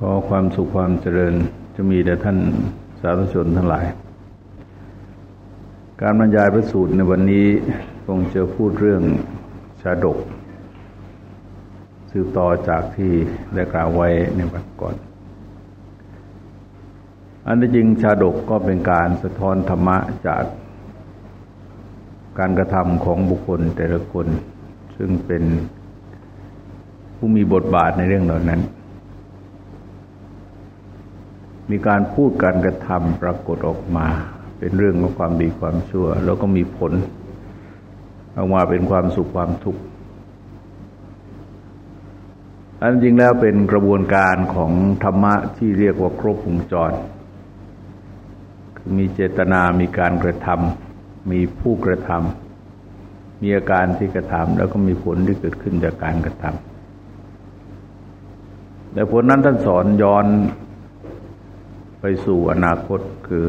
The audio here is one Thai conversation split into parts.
ขอความสุขความเจริญจะมีแด่ท่านสาธุชนทั้งหลาย การบรรยายพระสูตรในวันนี้คงจะพูดเรื่องชาดก สืบต่อจากที่ได้กล่าวไว้ในวันก่อน อันที่จริงชาดกก็เป็นการสะท้อนธรรมะจากการกระทำของบุคคลแต่ละคน ซึ่งเป็นผู้มีบทบาทในเรื่องเหล่านั้น มีการพูดการกระทำปรากฏออกมา เป็นเรื่องของความดีความชั่ว แล้วก็มีผลออกมาเป็นความสุขความทุกข์อันจริงแล้วเป็นกระบวนการของธรรมะที่เรียกว่าครบวงจร คือมีเจตนา มีการกระทำมีผู้กระทำมีอาการที่กระทำแล้วก็มีผลที่เกิดขึ้นจากการกระทำแต่ผลนั้นท่านสอนย้อน ไปสู่อนาคตคือ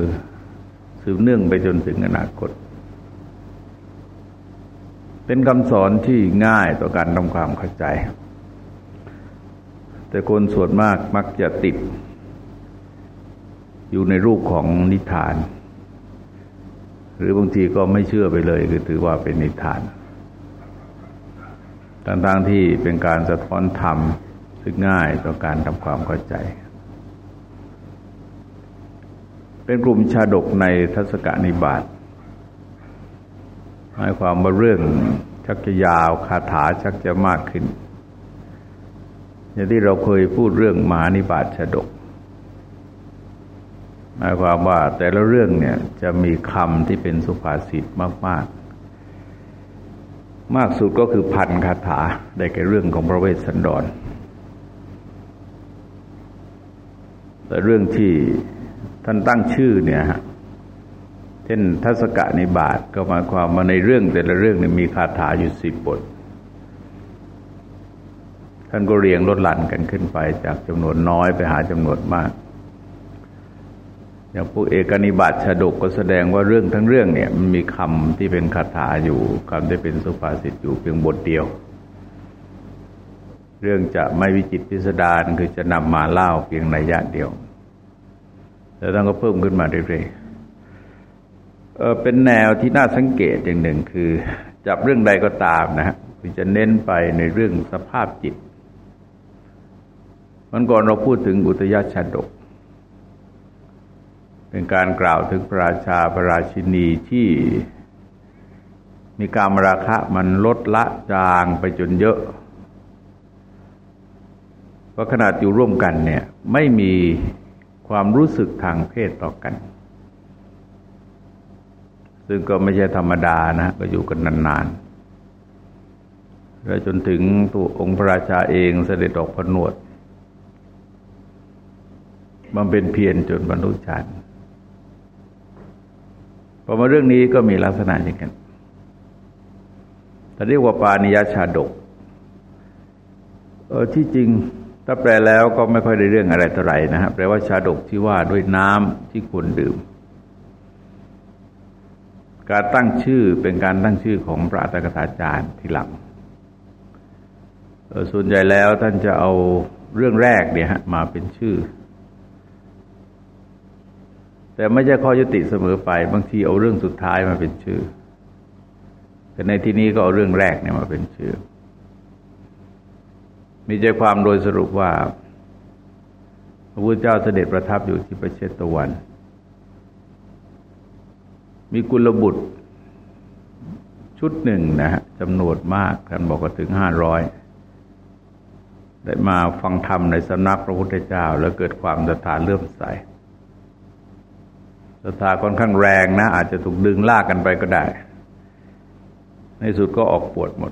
สืบเนื่องไปจนถึงอนาคต เป็นคำสอนที่ง่ายต่อการทำความเข้าใจ แต่คนส่วนมากมักจะติด อยู่ในรูปของนิทาน หรือบางทีก็ไม่เชื่อไปเลยคือถือว่าเป็นนิทานทั้งๆที่เป็นการสะท้อนธรรมซึ่งง่ายต่อการทำความเข้าใจ เป็นกลุ่มชาดกในทัศกนิบาตหมายความว่าเรื่องชักจะยาวคาถาชักจะมากขึ้น อย่างที่เราเคยพูดเรื่องมหานิบาตชาดก หมายความว่าแต่ละเรื่องเนี่ยจะมีคำที่เป็นสุภาษิตมาก ๆ มากสุดก็คือพันคาถาได้แก่เรื่องของพระเวสสันดรแต่เรื่องที่ ท่านตั้งชื่อเนี่ยฮะเช่นทัศกะในบาทก็หมายความว่าในเรื่องแต่ละเรื่องเนี่ยมีคาถาอยู่สิบบท ท่านก็เรียงลดหลั่นกันขึ้นไปจากจำนวนน้อยไปหาจำนวนมากอย่างพวกเอกนิบาตชาดกก็แสดงว่าเรื่องทั้งเรื่องเนี่ยมันมีคำที่เป็นคาถาอยู่คำที่เป็นสุภาษิตอยู่เพียงบทเดียว เรื่องจะไม่วิจิตพิสดารคือจะนำมาเล่าเพียงในยะเดียว แล้วท่านก็เพิ่มขึ้นมาเรื่อยๆเป็นแนวที่น่าสังเกตอย่างหนึ่งคือ จับเรื่องใดก็ตามนะฮะคือจะเน้นไปในเรื่องสภาพจิต มันก่อนเราพูดถึงอุตยชาดก เป็นการกล่าวถึงพระราชาพระราชินีที่มีการมราคะมันลดละจางไปจนเยอะเพราะขนาดอยู่ร่วมกันเนี่ย ไม่มี ความรู้สึกทางเพศต่อกัน ซึ่งก็ไม่ใช่ธรรมดานะก็อยู่กันนานๆแล้วจนถึงตัวองค์พระราชาเองเสด็จออกผนวดมันเป็นเพียรจนบรรลุฌานพอมาเรื่องนี้ก็มีลักษณะอย่างนั้นแต่เรียกว่าปานิยชาดก เออที่จริง ถ้าแปลแล้วก็ไม่ค่อยได้เรื่องอะไรเท่าไหร่นะฮะแปลว่าชาดกที่ว่าด้วยน้ำที่ควรดื่ม การตั้งชื่อเป็นการตั้งชื่อของพระอัตถกถาจารย์ทีหลังส่วนใหญ่แล้วท่านจะเอาเรื่องแรกเนี่ยฮะมาเป็นชื่อ แต่ไม่ใช่ข้อยุติเสมอไป บางทีเอาเรื่องสุดท้ายมาเป็นชื่อแต่ในที่นี้ก็เอาเรื่องแรกเนี่ยมาเป็นชื่อ มีใจความโดยสรุปว่า พระพุทธเจ้าเสด็จประทับอยู่ที่ประเชตวัน มีกุลบุตร ชุดหนึ่งนะฮะจำนวนมากท่านบอกว่าถึงห้าร้อยได้มาฟังธรรมในสำนักพระพุทธเจ้า แล้วเกิดความศรัทธาเลื่อมใสศรัทธาค่อนข้างแรงนะ อาจจะถูกดึงลากกันไปก็ได้ ในสุดก็ออกปวดหมด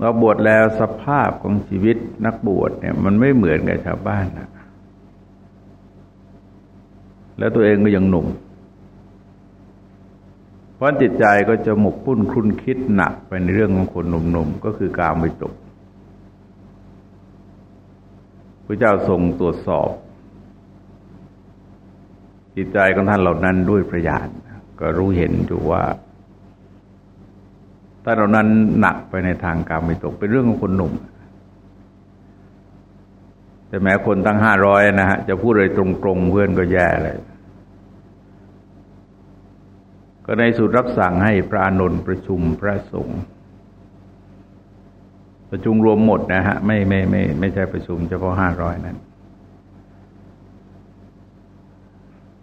เราบวชแล้วสภาพของชีวิตนักบวชเนี่ย มันไม่เหมือนกับชาวบ้านนะแล้วตัวเองก็ยังหนุ่ม เพราะจิตใจก็จะหมกปุ้นคุนคิดหนักไปในเรื่องของคนหนุ่มๆ ก็คือการไม่จบพระเจ้าทรงตรวจสอบ จิตใจของท่านเหล่านั้นด้วยประญาณก็รู้เห็นอยู่ว่า ถ้าเรานั้นหนักไปในทางการไม่ตกเป็นเรื่องของคนหนุ่ม แต่แม้คนตั้งห้าร้อยนะฮะจะพูดอะไรตรงๆเพื่อนก็แย่เลย ก็ในสุดรับสั่งให้พระนนท์ประชุมพระสงฆ์ประชุมรวมหมดนะฮะไม่ไม่ไม่ไม่ใช่ประชุมเฉพาะห้าร้อยนั้น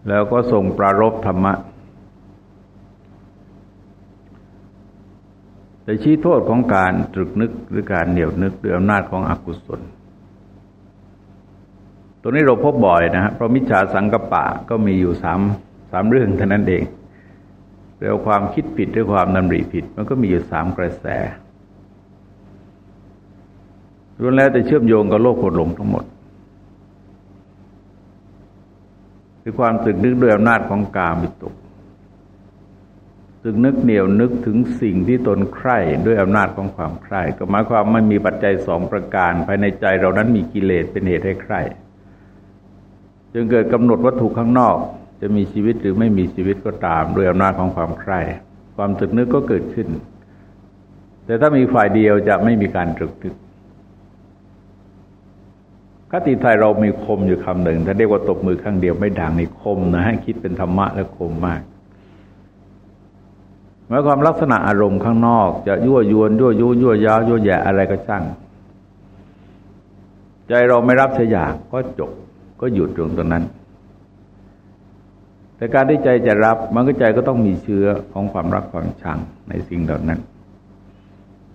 แล้วก็ส่งปรารบธรรมะ แต่ชี้โทษของการตรึกนึกหรือการเหนียวนึกด้วยอำนาจของอกุศล ตัวนี้เราพบบ่อยนะฮะเพราะมิจฉาสังกปะก็มีอยู่สามสามเรื่องเท่านั้นเองเรื่องความคิดผิดด้วยความนำริผิด มันก็มีอยู่สามกระแสรวมแล้วแต่เชื่อมโยงกับโลกกรหลงทั้งหมดคือความตึกนึกด้วยอำนาจของกามิตุก ตึกนึกเหนียวนึกถึงสิ่งที่ตนใคร่ด้วยอำนาจของความใคร่ก็หมายความไม่มีปัจจัยสองประการ ภายในใจเรานั้นมีกิเลสเป็นเหตุให้ใคร่จึงเกิดกำหนดวัตถุข้างนอก จะมีชีวิตหรือไม่มีชีวิตก็ตาม ด้วยอำนาจของความใคร่ความตึกนึกก็เกิดขึ้น แต่ถ้ามีฝ่ายเดียวจะไม่มีการตรึกนึกคติไทยเรามีคมอยู่คำหนึ่งถ้าเรียกว่าตบมือข้างเดียวไม่ดังในคมนะให้คิดเป็นธรรมะและคมมาก หมายความลักษณะอารมณ์ข้างนอก จะยั่วยวนยั่วยุยั่วยาวยั่วแย่อะไรก็ช่าง ใจเราไม่รับเสียอย่างก็จบก็หยุดตรงตรงนั้น แต่การที่ใจจะรับมันก็ใจก็ต้องมีเชื้อของความรักความชังในสิ่งเหล่านั้น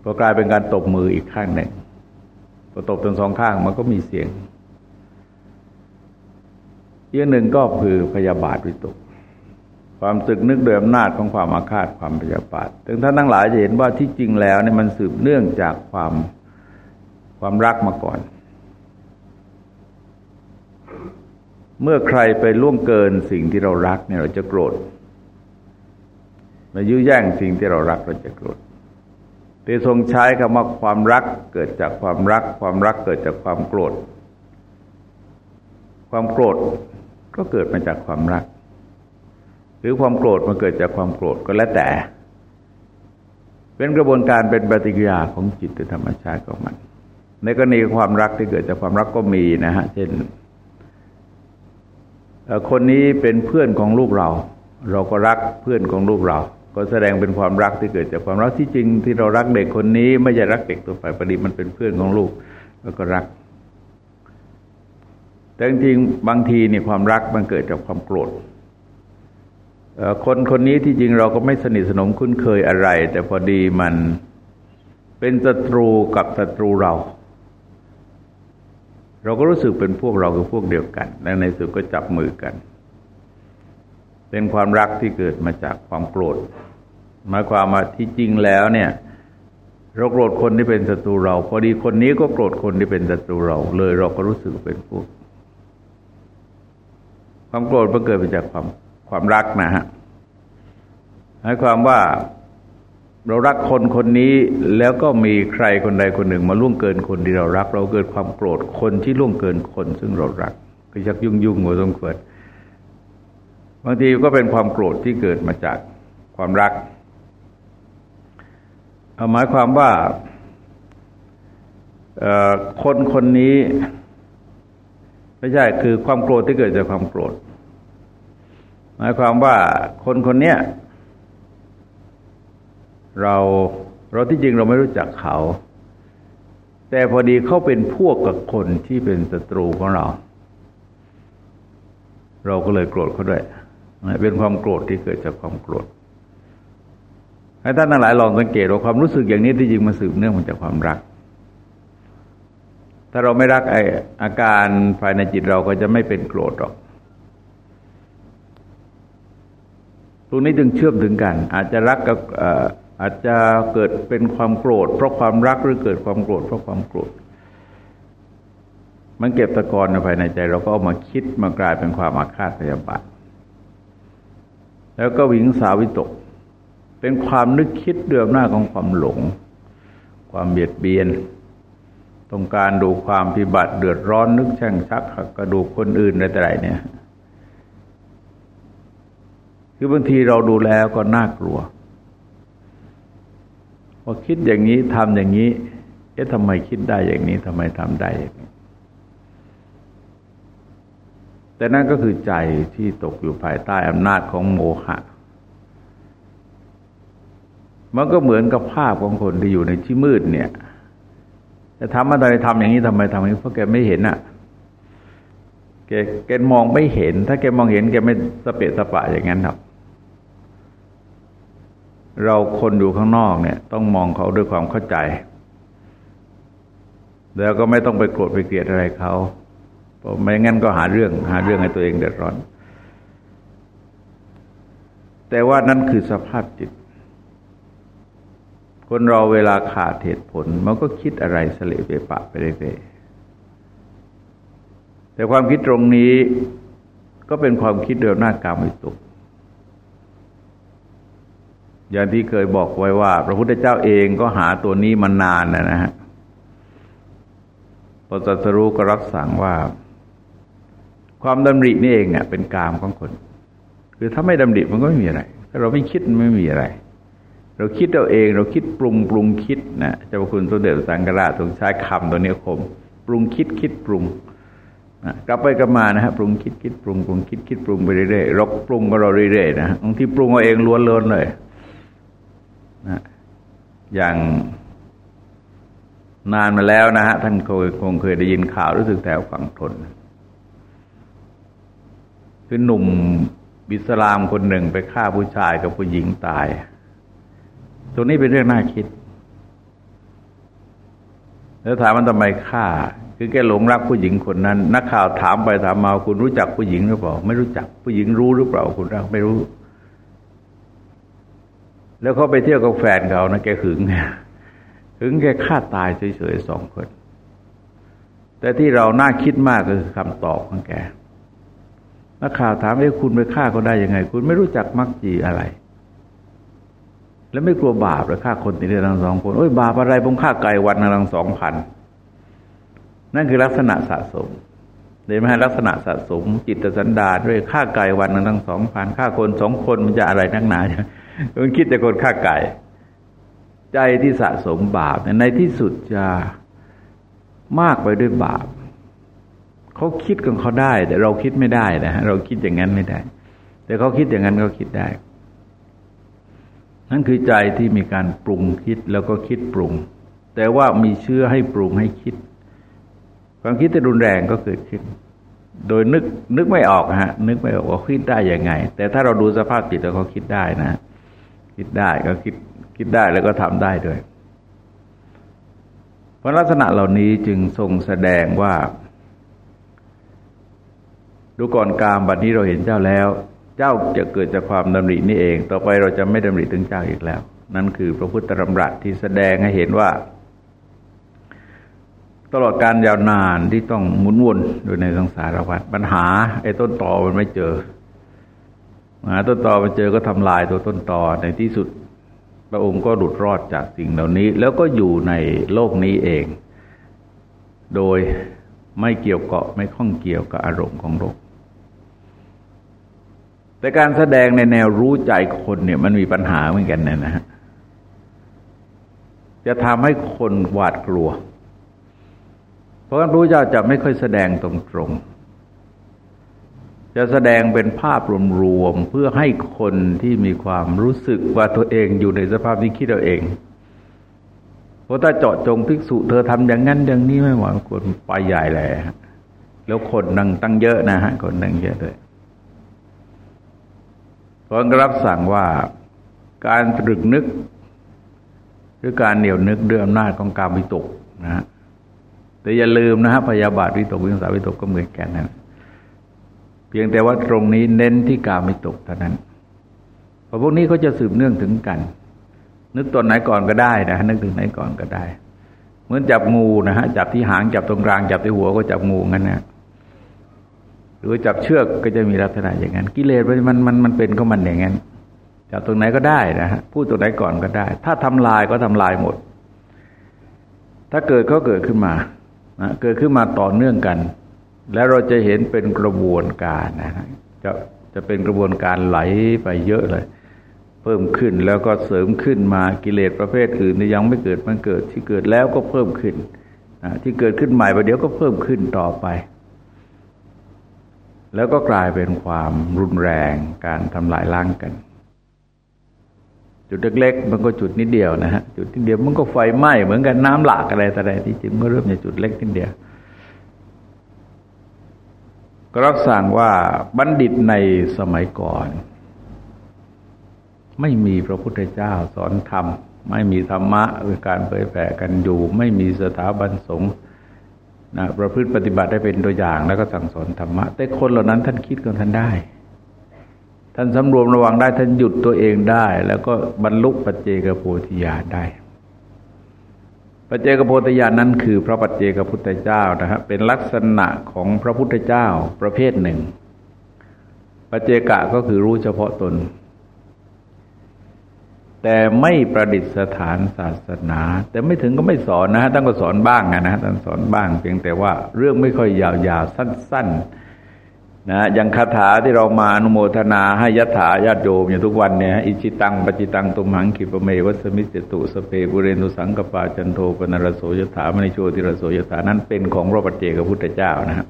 ก็กลายเป็นการตบมืออีกข้างหนึ่งพอตบทั้งสองข้างมันก็มีเสียงอีกหนึ่งก็คือพยาบาทวิตก ความตึกนึกโดยอำนาจของความอาฆาตความพยาบาทถึงท่านทั้งหลายจะเห็นว่าที่จริงแล้วเนี่ยมันสืบเนื่องจากความความรักมาก่อน เมื่อใครไปล่วงเกินสิ่งที่เรารักเนี่ยเราจะโกรธมายื้อแย่งสิ่งที่เรารักเราจะโกรธแต่ทรงใช้คำว่าความรักเกิดจากความรัก ความรักเกิดจากความโกรธ ความโกรธก็เกิดมาจากความรัก หรือความโกรธมันเกิดจากความโกรธก็แล้วแต่ เป็นกระบวนการเป็นปฏิกิริยาของจิตธรรมชาติของมัน ในกรณีความรักที่เกิดจากความรักก็มีนะฮะ เช่นคนนี้เป็นเพื่อนของลูกเรา เราก็รักเพื่อนของลูกเรา ก็แสดงเป็นความรักที่เกิดจากความรักที่จริง ที่เรารักเด็กคนนี้ ไม่ใช่รักเด็กตัวไปประดิมันเป็นเพื่อนของลูกแล้วก็รัก แต่จริงบางทีนี่ความรักมันเกิดจากความโกรธ คนคนนี้ที่จริงเราก็ไม่สนิทสนมคุ้นเคยอะไร แต่พอดีมันเป็นศัตรูกับศัตรูเรา เราก็รู้สึกเป็นพวกเราคือพวกเดียวกัน และในสุดก็จับมือกัน เป็นความรักที่เกิดมาจากความโกรธหมายความว่าที่จริงแล้วเนี่ยเราโกรธคนที่เป็นศัตรูเรา พอดีคนนี้ก็โกรธคนที่เป็นศัตรูเรา เลยเราก็รู้สึกเป็นพวก ความโกรธมันเกิดมาจากความ ความรักนะฮะหมายความว่าเรารักคนคนนี้แล้วก็มีใครคนใดคนหนึ่งมาล่วงเกินคนที่เรารัก เราเกิดความโกรธคนที่ล่วงเกินคนซึ่งเรารักก็ชักยุ่งยุ่งหัวสมควรบางทีก็เป็นความโกรธที่เกิดมาจากความรักหมายความว่าคนคนนี้ ไม่ใช่คือความโกรธที่เกิดจากความโกรธ มายความว่าคนคนเนี้ยเราเราที่จริงเราไม่รู้จักเขา แต่พอดีเขาเป็นพวกกับคนที่เป็นศัตรูของเรา เราก็เลยโกรธเขาด้วยเป็นความโกรธที่เกิดจากความโกรธให้ท่านทั้งหลายลองสังเกตว่าความรู้สึกอย่างนี้ที่จริงมันสืบเนื่องมาจากความรัก ถ้าเราไม่รักไออาการภายในจิตเราก็จะไม่เป็นโกรธหรอก ตรงนี้จึงเชื่อมถึงกัน อาจจะรักกับอาจจะเกิดเป็นความโกรธ เพราะความรักหรือเกิดความโกรธ เพราะความโกรธ มันเก็บตะกอนภายในใจ เราก็เอามาคิดมากลายเป็นความอาฆาตพยาบาทแล้วก็วิงสาวิตก เป็นความนึกคิดเดือมหน้าของความหลง ความเบียดเบียนต้องการดูความพิบัติเดือดร้อนนึกแช่งชักกระดูกคนอื่นอะไรต่ไรเนี่ย คือบางทีเราดูแล้วก็น่ากลัวพอคิดอย่างนี้ทำอย่างนี้ เอ๊ะทำไมคิดได้อย่างนี้ทำไมทำได้อย่างนี้ แต่นั่นก็คือใจที่ตกอยู่ภายใต้อำนาจของโมหะ มันก็เหมือนกับภาพของคนที่อยู่ในที่มืดเนี่ยจะทำอะไรทำอย่างนี้ทำไมทำอย่างนี้เพราะแกไม่เห็นอะ่ะแกแกมองไม่เห็น ถ้าแกมองเห็นแกไม่สเปะสปะอย่างนั้นหรอก เราคนอยู่ข้างนอกเนี่ย ต้องมองเขาด้วยความเข้าใจ แล้วก็ไม่ต้องไปโกรธไปเกลียดอะไรเขาเพราะไม่งั้นก็หาเรื่องหาเรื่องให้ตัวเองเดือดร้อน แต่ว่านั่นคือสภาพจิต คนเราเวลาขาดเหตุผล มันก็คิดอะไรสเสลเปปะไปเรื่อยแต่ความคิดตรงนี้ก็เป็นความคิดเดิมหน้ากรรมวิตุก อย่างที่เคยบอกไว้ว่า พระพุทธเจ้าเองก็หาตัวนี้มานานนะนะฮะพอตรัสรู้ก็รับสั่งว่า ความดำรินี่เองเนี่ยเป็นกามของคน คือถ้าไม่ดำริมันก็ไม่มีอะไร ถ้าเราไม่คิดมันไม่มีอะไร เราคิดเราเอง เราคิดปรุงปรุงคิดนะเจ้าพระคุณสมเด็จสังฆราชตรงใช้คำตัวนี้คม ปรุงคิดคิดปรุงนะกลับไปกลับมานะฮะปรุงคิดคิดปรุงปรุงคิดคิดปรุงไปเรื่อยๆเราปรุงก็เราเรื่อยๆนะบางทีปรุงเอาเองล้วนๆเลย นะอย่างนานมาแล้วนะฮะท่านคงคงเคยได้ยินข่าวรู้สึกแถวฝั่งทน คือหนุ่มบิสลามคนหนึ่งไปฆ่าผู้ชายกับผู้หญิงตาย ตรงนี้เป็นเรื่องน่าคิด แล้วถามมันทำไมฆ่า คือแกหลงรักผู้หญิงคนนั้น นักข่าวถามไปถามมาคุณรู้จักผู้หญิงหรือเปล่า ไม่รู้จักผู้หญิงรู้หรือเปล่าคุณรักไม่รู้ แล้วเขาไปเที่ยวกับแฟนเขานะแกหึงหึงแกฆ่าตายเฉยๆสองคน แต่ที่เราน่าคิดมากก็คือคำตอบของแกนักข่าวถามว่าคุณไปฆ่าเขาได้ยังไง คุณไม่รู้จักมักจีอะไร แล้วไม่กลัวบาปเลยฆ่าคนติดเรื่องสองคนโอ้ยบาปอะไรผมฆ่าไก่วันละสองพันนั่นคือลักษณะสะสมเห็นไหมลักษณะสะสมจิตสันดาด้วยฆ่าไก่วันละสองพันฆ่าคนสองคนมันจะอะไรนักหนา มันคิดแต่คนฆ่าไก่ ใจที่สะสมบาปในที่สุดจะมากไปด้วยบาปเขาคิดกันเขาได้ แต่เราคิดไม่ได้นะเราคิดอย่างนั้นไม่ได้ แต่เขาคิดอย่างนั้นเขาคิดได้ นั่นคือใจที่มีการปรุงคิดแล้วก็คิดปรุง แต่ว่ามีเชื่อให้ปรุงให้คิด ความคิดที่รุนแรงก็เกิดขึ้น โดยนึกนึกไม่ออกฮะ นึกไม่ออกว่าคิดได้ยังไง แต่ถ้าเราดูสภาพจิตแล้วเขาคิดได้นะ คิดได้ก็คิดคิดได้แล้วก็ทำได้ด้วย เพราะลักษณะเหล่านี้จึงทรงแสดงว่า ดูก่อนกามบัดนี้เราเห็นเจ้าแล้ว เจ้าจะเกิดจากความดำรินี่เอง ต่อไปเราจะไม่ดำริถึงเจ้าอีกแล้ว นั่นคือพระพุทธธรรมรัตที่แสดงให้เห็นว่า ตลอดการยาวนานที่ต้องหมุนวนโดยในสังสารวัฏปัญหาไอ้ต้นตอมันไม่เจอ หาต้นตอมาเจอก็ทำลายตัวต้นตอในที่สุดพระองค์ก็หลุดรอดจากสิ่งเหล่านี้ แล้วก็อยู่ในโลกนี้เอง โดยไม่เกี่ยวเกาะไม่ข้องเกี่ยวกับอารมณ์ของโลก แต่การแสดงในแนวรู้ใจคนเนี่ยมันมีปัญหาเหมือนกันนะฮะจะทำให้คนหวาดกลัว เพราะฉะนั้นพระเจ้าจะไม่ค่อยแสดงตรงๆ จะแสดงเป็นภาพรวมๆเพื่อให้คนที่มีความรู้สึกว่าตัวเองอยู่ในสภาพที่คิดเราเองเพราะถ้าเจาะจงภิกษุ เธอทำอย่างนั้นอย่างนี้ไม่หวังคนไปใหญ่เลยแล้วคนนั่งตั้งเยอะนะฮะคนนั่งเยอะด้วยพระรับสั่งว่าการตรึกนึก หรือการเหนี่ยวนึกด้วยอำนาจของการวิตกนะฮะแต่อย่าลืมนะฮะพยาบาทวิตกวิสัยวิตกก็เหมือนกันนะ เพียงแต่ว่าตรงนี้เน้นที่กาไม่ตกเท่านั้นพราะพวกนี้เขาจะสืบเนื่องถึงกัน นึกตอนไหนก่อนก็ได้นะนึกถึงไหนก่อนก็ได้ เหมือนจับงูนะฮะจับที่หางจับตรงกลางจับที่หัวก็จับงูงั้นนะหรือจับเชือกก็จะมีลักษณะอย่างนั้น กิเลสมันมันมันเป็นก็มันอย่างนั้นจับตรงไหนก็ได้นะฮะพูดตรงไหนก่อนก็ได้ ถ้าทำลายก็ทำลายหมด ถ้าเกิดก็เกิดขึ้นมานะเกิดขึ้นมาต่อเนื่องกัน แล้วเราจะเห็นเป็นกระบวนการนะจะจะเป็นกระบวนการไหลไปเยอะเลย เพิ่มขึ้นแล้วก็เสริมขึ้นมากิเลสประเภทอื่นที่ยังไม่เกิดมันเกิดที่เกิดแล้วก็เพิ่มขึ้นที่เกิดขึ้นใหม่ประเดี๋ยวก็เพิ่มขึ้นต่อไป แล้วก็กลายเป็นความรุนแรงการทำลายล้างกัน จุดเล็กๆมันก็จุดนิดเดียวนะฮะจุดนิดเดียวมันก็ไฟไหม้เหมือนกันน้ำหลากอะไรแต่ใดที่จริงก็เริ่มจากจุดเล็กนิดเดียว ก็รับสั่งว่าบัณฑิตในสมัยก่อน ไม่มีพระพุทธเจ้าสอนธรรม ไม่มีธรรมะคือการเผยแผ่กันอยู่ ไม่มีสถาบันสงฆ์นะประพฤติปฏิบัติได้เป็นตัวอย่างแล้วก็สั่งสอนธรรมะ แต่คนเหล่านั้นท่านคิดกันท่านได้ ท่านสำรวมระวังได้ท่านหยุดตัวเองได้ แล้วก็บรรลุปัจเจกโพธิญาณได้ ปัจเจกโพธิญาณนั้นคือพระปัจเจกพุทธเจ้านะฮะเป็นลักษณะของพระพุทธเจ้าประเภทหนึ่ง ปัจเจกะก็คือรู้เฉพาะตน แต่ไม่ประดิษฐานศาสนา แต่ไม่ถึงก็ไม่สอนนะฮะท่านก็สอนบ้างนะฮะท่านสอนบ้าง เพียงแต่ว่าเรื่องไม่ค่อยยาวๆสั้น ๆ นะอย่างคาถาที่เรามาอนุโมทนาให้ยถาญาติโยมอย่างทุกวันเนี่ยอิจิตังปจิตังตุมหังคิปเมวัสมิจตุสเปบุเรนุสังกปาจันโทปนรโสยถามณิโชติรโสยถานั้นเป็นของพระปัจเจกพุทธเจ้านะฮะ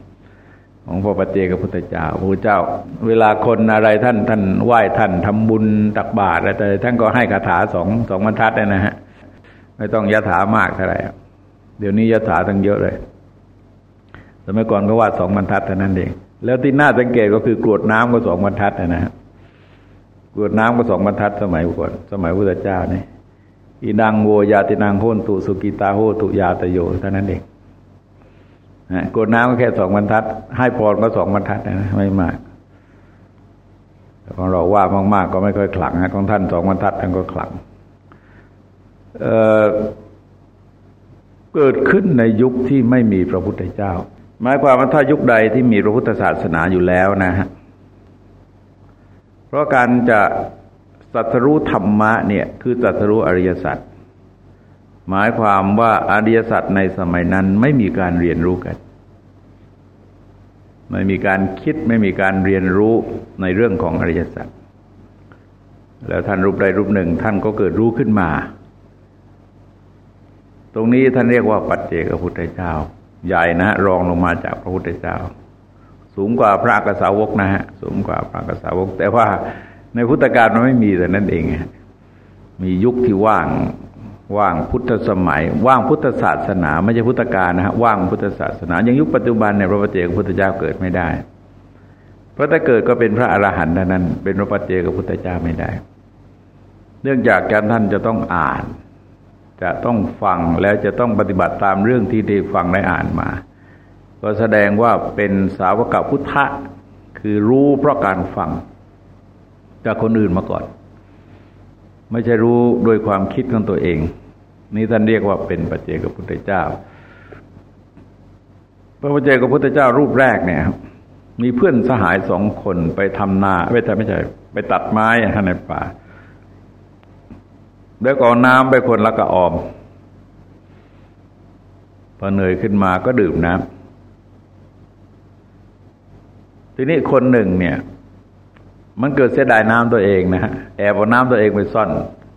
ของพระปัจเจกพุทธเจ้าพระเจ้า เวลาคนอะไรท่านท่านไหว้ท่านทำบุญตักบาตรอะไรท่านก็ให้คาถาสองสองบรรทัดเนะฮะไม่ต้องยถามากเท่าไหร่เดี๋ยวนี้ยถาตั้งเยอะเลยสมัยก่อนก็ว่าสองบรรทัดเท่านั้นเอง แล้วที่น่าสังเกตก็คือกรวดน้ำก็สองบรรทัดนะฮะกรวดน้ำก็สองบรรทัดสมัยก่อนสมัยพุทธเจ้านี่อีนางโวยาตินางโหนตุสุกิตาโหตุยาตโยเท่านั้นเองนะกรวดน้ำก็แค่สองบรรทัด ให้พรก็สองบรรทัดนะไม่มากของเราว่ามาก ๆ ก็ไม่ค่อยขลังนะของท่านสองบรรทัดท่านก็ขลังเเกิดขึ้นในยุคที่ไม่มีพระพุทธเจ้า หมายความว่าถ้ายุคใดที่มีพระพุทธศาสนาอยู่แล้วนะฮะเพราะการจะสัตรู้ธรรมะเนี่ยคือสัตรู้อริยสัจหมายความว่าอริยสัจในสมัยนั้นไม่มีการเรียนรู้กัน ไม่มีการคิดไม่มีการเรียนรู้ในเรื่องของอริยสัจแล้วท่านรูปใดรูปหนึ่งท่านก็เกิดรู้ขึ้นมา ตรงนี้ท่านเรียกว่าปัจเจกพุทธเจ้า ใหญ่นะรองลงมาจากพระพุทธเจ้า สูงกว่าพระกษาวกนะฮะสูงกว่าพระกษาวก แต่ว่าในพุทธกาลมันไม่มีแต่นั่นเองมียุคที่ว่างว่างพุทธสมัย ว่างพุทธศาสนาไม่ใช่พุทธกาลนะฮะว่างพุทธศาสนาอย่างยุคปัจจุบันในพระปฏิเจกพุทธเจ้าเกิดไม่ได้ เพราะถ้าเกิดก็เป็นพระอรหันต์เท่านั้น เป็นพระปฏิเจกพุทธเจ้าไม่ได้ เนื่องจากการท่านจะต้องอ่าน จะต้องฟังแล้วจะต้องปฏิบัติตามเรื่องที่ได้ฟังได้อ่านมา ก็แสดงว่าเป็นสาวกพุทธะคือรู้เพราะการฟัง จากคนอื่นมาก่อน ไม่ใช่รู้โดยความคิดของตัวเอง นี่ท่านเรียกว่าเป็นปัจเจกพุทธเจ้า พระปัจเจกพุทธเจ้ารูปแรกเนี่ยมีเพื่อนสหายสองคนไปทำนาไม่ใช่ไม่ใช่ ไปตัดไม้ในป่า แล้วก็น้ำไปคนละกระออม พอเหนื่อยขึ้นมาก็ดื่มน้ำทีนี้คนหนึ่งเนี่ย มันเกิดเสียดายน้ำตัวเองนะฮะแอบเอาน้ำตัวเองไปซ่อน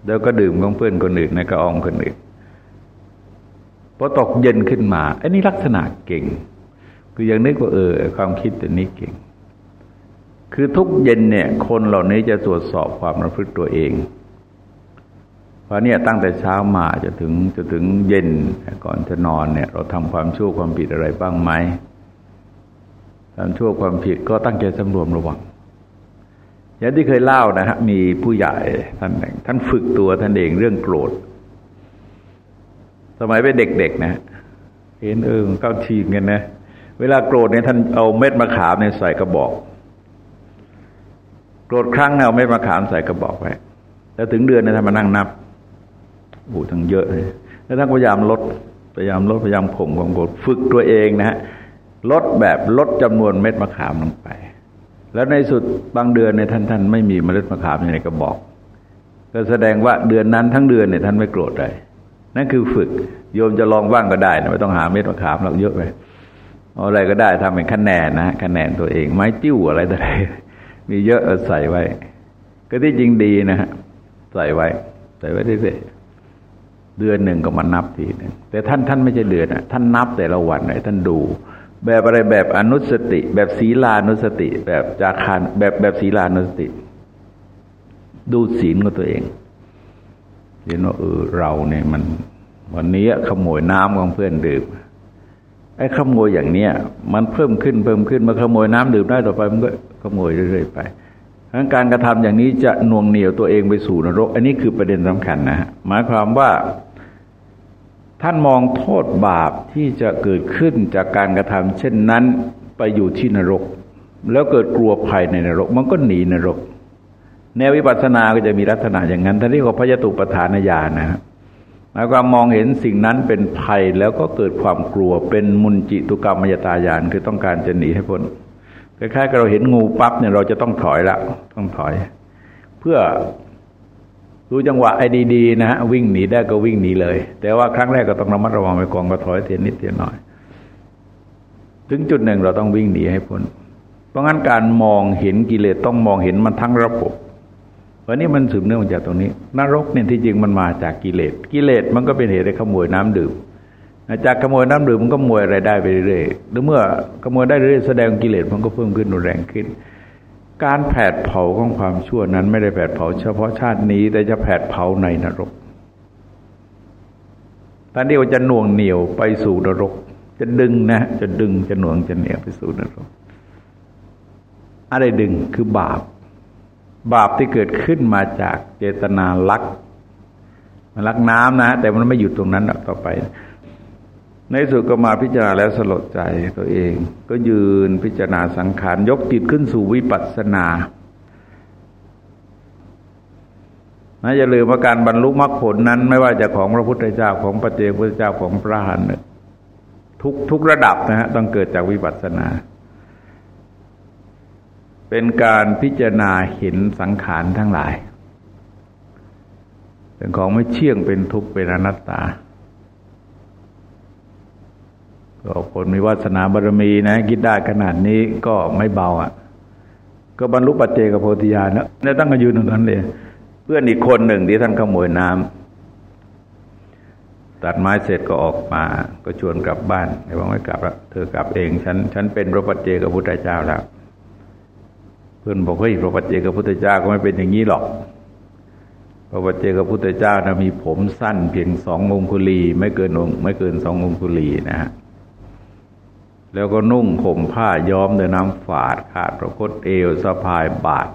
แล้วก็ดื่มของเพื่อนคนอื่นในกระออมคนอื่นพอตกเย็นขึ้นมาไอ้นี่ลักษณะเก่ง คือยังนึกว่าเออ ความคิดตัวนี้เก่ง คือทุกเย็นเนี่ย คนเหล่านี้จะตรวจสอบความประพฤติตัวเอง ราะเนี่ยตั้งแต่เช้ามาจะถึงจะถึงเย็นก่อนจะนอนเนี่ย เราทำความชั่วความผิดอะไรบ้างไหมทำชั่วความผิดก็ตั้งใจสำรวมระวังอย่างที่เคยเล่านะฮะมีผู้ใหญ่ท่านหนึ่งท่านฝึกตัวท่านเองเรื่องโกรธ สมัยเป็นเด็กๆนะเห็นเออเก้าวทีกันนะเวลาโกรธเนี่ยท่านเอาเม็ดมะขามเนี่ยใส่กระบอก โกรธครั้งเอาเม็ดมะขามใส่กระบอกไว้แล้วถึงเดือนเนี่ยท่านมานั่งนับ โอ้ทั้งเยอะเลยแล้วท่านพยายามลดพยายามลดพยายามข่มความโกรธฝึกตัวเองนะฮะลดแบบลดจำนวนเม็ดมะขามลงไป แล้วในสุดบางเดือนในท่านท่านไม่มีเมล็ดมะขามในกระบอก ก็แสดงว่าเดือนนั้นทั้งเดือนเนี่ยท่านไม่โกรธเลยนั่นคือฝึกโยมจะลองว่างก็ได้นะไม่ต้องหาเม็ดมะขามเราเยอะไปอะไรก็ได้ทำเป็นคะแนนนะคะแนนตัวเอง ไม้ติ้วอะไรต่ออะไรมีเยอะใส่ไว้ ก็ที่จริงดีนะฮะใส่ไว้ ใส่ไว้เรื่อย เดือนหนึ่งก็มานับทีหนึ่งแต่ท่านท่านไม่ใช่เดือนอะท่านนับแต่ละวันเลยท่านดู แบบอะไรแบบอนุสติ แบบศีลานุสติ แบบจาคานแบบแบบศีลานุสติ ดูศีลของตัวเองเห็นว่าเออเราเนี่ยมัน วันนี้ขโมยน้ำของเพื่อนดื่มไอ้ขโมยอย่างเนี้ยมันเพิ่มขึ้นเพิ่มขึ้นมาขโมยน้ำดื่มได้ต่อไปมันก็ขโมยเรื่อยๆไป ทั้งการกระทำอย่างนี้จะน่วงเหนียวตัวเองไปสู่นรก อันนี้คือประเด็นสำคัญนะฮะหมายความว่า ท่านมองโทษบาปที่จะเกิดขึ้นจากการกระทำเช่นนั้นไปอยู่ที่นรก แล้วเกิดกลัวภัยในนรก มันก็หนีนรก แนววิปัสสนาก็จะมีลักษณะอย่างนั้นท่านเรียกว่าพยตุปทานญาณนะหมายความมองเห็นสิ่งนั้นเป็นภัยแล้วก็เกิดความกลัวเป็นมุนจิตุกรรมยตายานคือต้องการจะหนีให้พ้น คล้ายๆกับเราเห็นงูปั๊บเนี่ยเราจะต้องถอยละต้องถอย เพื่อรู้จังหวะไอ้ดีๆนะฮะวิ่งหนีได้ก็วิ่งหนีเลย แต่ว่าครั้งแรกก็ต้องระมัดระวังไปก่อนก็ถอยเทียนนิดเทียนหน่อย ถึงจุดหนึ่งเราต้องวิ่งหนีให้พ้นเพราะงั้นการมองเห็นกิเลสต้องมองเห็นมันทั้งระบบวันนี้มันสืบเนื่องมาจากตรงนี้นรกเนี่ยที่จริงมันมาจากกิเลสกิเลสมันก็เป็นเหตุให้ขโมยน้ำดื่ม จากขโมยน้ำดื่มมันก็มวยอะไรได้ไปเรื่อยๆหรือเมื่อขโมยได้เรื่อยแสดงกิเลสมันก็เพิ่มขึ้นรุนแรงขึ้น การแผดเผาของความชั่วนั้นไม่ได้แผดเผาเฉพาะชาตินี้ แต่จะแผดเผาในนรกตอนนี้ว่าจะหน่วงเหนียวไปสู่นรก จะดึงนะ จะดึงจะหน่วงจะเหนียวไปสู่นรก อะไรดึงคือบาป บาปที่เกิดขึ้นมาจากเจตนาลัก มันลักน้ำนะ แต่มันไม่หยุดตรงนั้นต่อไป ในสุดก็มาพิจารณาแล้วสลดใจตัวเอง ก็ยืนพิจารณาสังขารยกจิตขึ้นสู่วิปัสสนานะอย่าลืมว่าการบรรลุมรรคผลนั้น ไม่ว่าจะของพระพุทธเจ้าของพระเจ้าพระเจ้าของพระหันทุกทุกระดับนะฮะต้องเกิดจากวิปัสสนา เป็นการพิจารณาเห็นสังขารทั้งหลายเป็นของไม่เชี่ยงเป็นทุกข์เป็นอนัตตา ก็คนมีวาสนาบารมีนะ คิดได้ขนาดนี้ก็ไม่เบาอะ ก็บรรลุปัจเจกโพธิญาณแล้วแล้วตั้งก็ยืนตรงนั้นเลย เพื่อนอีกคนหนึ่งที่ท่านขโมยน้ำตัดไม้เสร็จก็ออกมา ก็ชวนกลับบ้านไอ้ว่าไม่กลับแล้วเธอกลับเองฉันฉันเป็นพระปัจเจกพุทธเจ้าแล้ว เพื่อนบอกเฮ้ยพระปัจเจกพุทธเจ้าก็ไม่เป็นอย่างนี้หรอกพระปัจเจกพุทธเจ้านะมีผมสั้นเพียงสององคุลี ไม่เกินองไม่เกินสององคุลีนะฮะ แล้วก็นุ่งข่มผ้าย้อมด้วยน้ำฝาดขาดประคตเอวสะพายบาท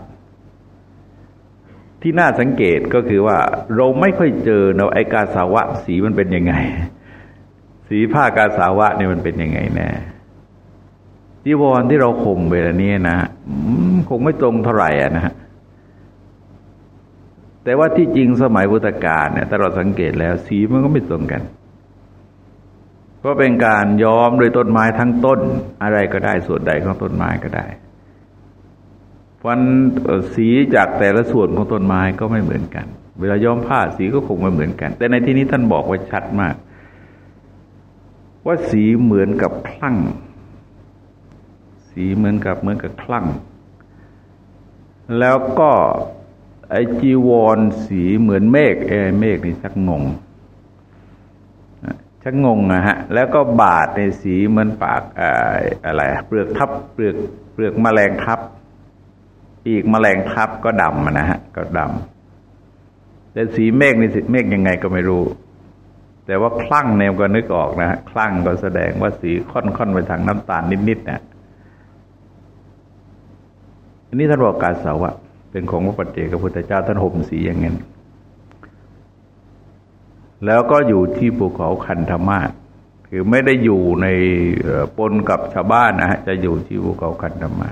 ที่น่าสังเกตก็คือว่าเราไม่ค่อยเจอนะไอกาสาวะสีมันเป็นยังไง สีผ้ากาสาวะเนี่ยมันเป็นยังไงแน่จีวรที่เราข่มเวลานี้นะคงไม่ตรงเท่าไหร่อะนะฮะแต่ว่าที่จริงสมัยพุทธกาลเนี่ยถ้าเราสังเกตแล้วสีมันก็ไม่ตรงกัน เพราะเป็นการย้อมโดยต้นไม้ทั้งต้น อะไรก็ได้ส่วนใดของต้นไม้ก็ได้ฟันสีจากแต่ละส่วนของต้นไม้ก็ไม่เหมือนกัน เวลาย้อมผ้าสีก็คงไม่เหมือนกัน แต่ในที่นี้ท่านบอกไว้ชัดมาก ว่าสีเหมือนกับคลั่ง สีเหมือนกับเหมือนกับคลั่ง แล้วก็ไอจีวรสีเหมือนเมฆเอเมฆนี่ชักงง ชักงงนะฮะ แล้วก็บาดในสีเหมือนปากอะไรเปลือกทับเปลือกเปลือกมแมลงทับ อีกมแมลงทับก็ดำนะฮะก็ดำแต่สีเมฆนี่สีเมฆยังไงก็ไม่รู้ แต่ว่าคลั่งเนี่ยก็นึกออกนะฮะคลั่งก็แสดงว่าสีค่อนๆไปทางน้ำตาลนิดๆนะอันนี้ท่านบอกการสาวะเป็นของพระปัจเจกพุทธเจ้าท่านห่มสีอย่างนั้นแล้วก็อยู่ที่ภูเขาคันธมาศ คือไม่ได้อยู่ในปนกับชาวบ้านนะฮะจะอยู่ที่ภูเขาคันธมา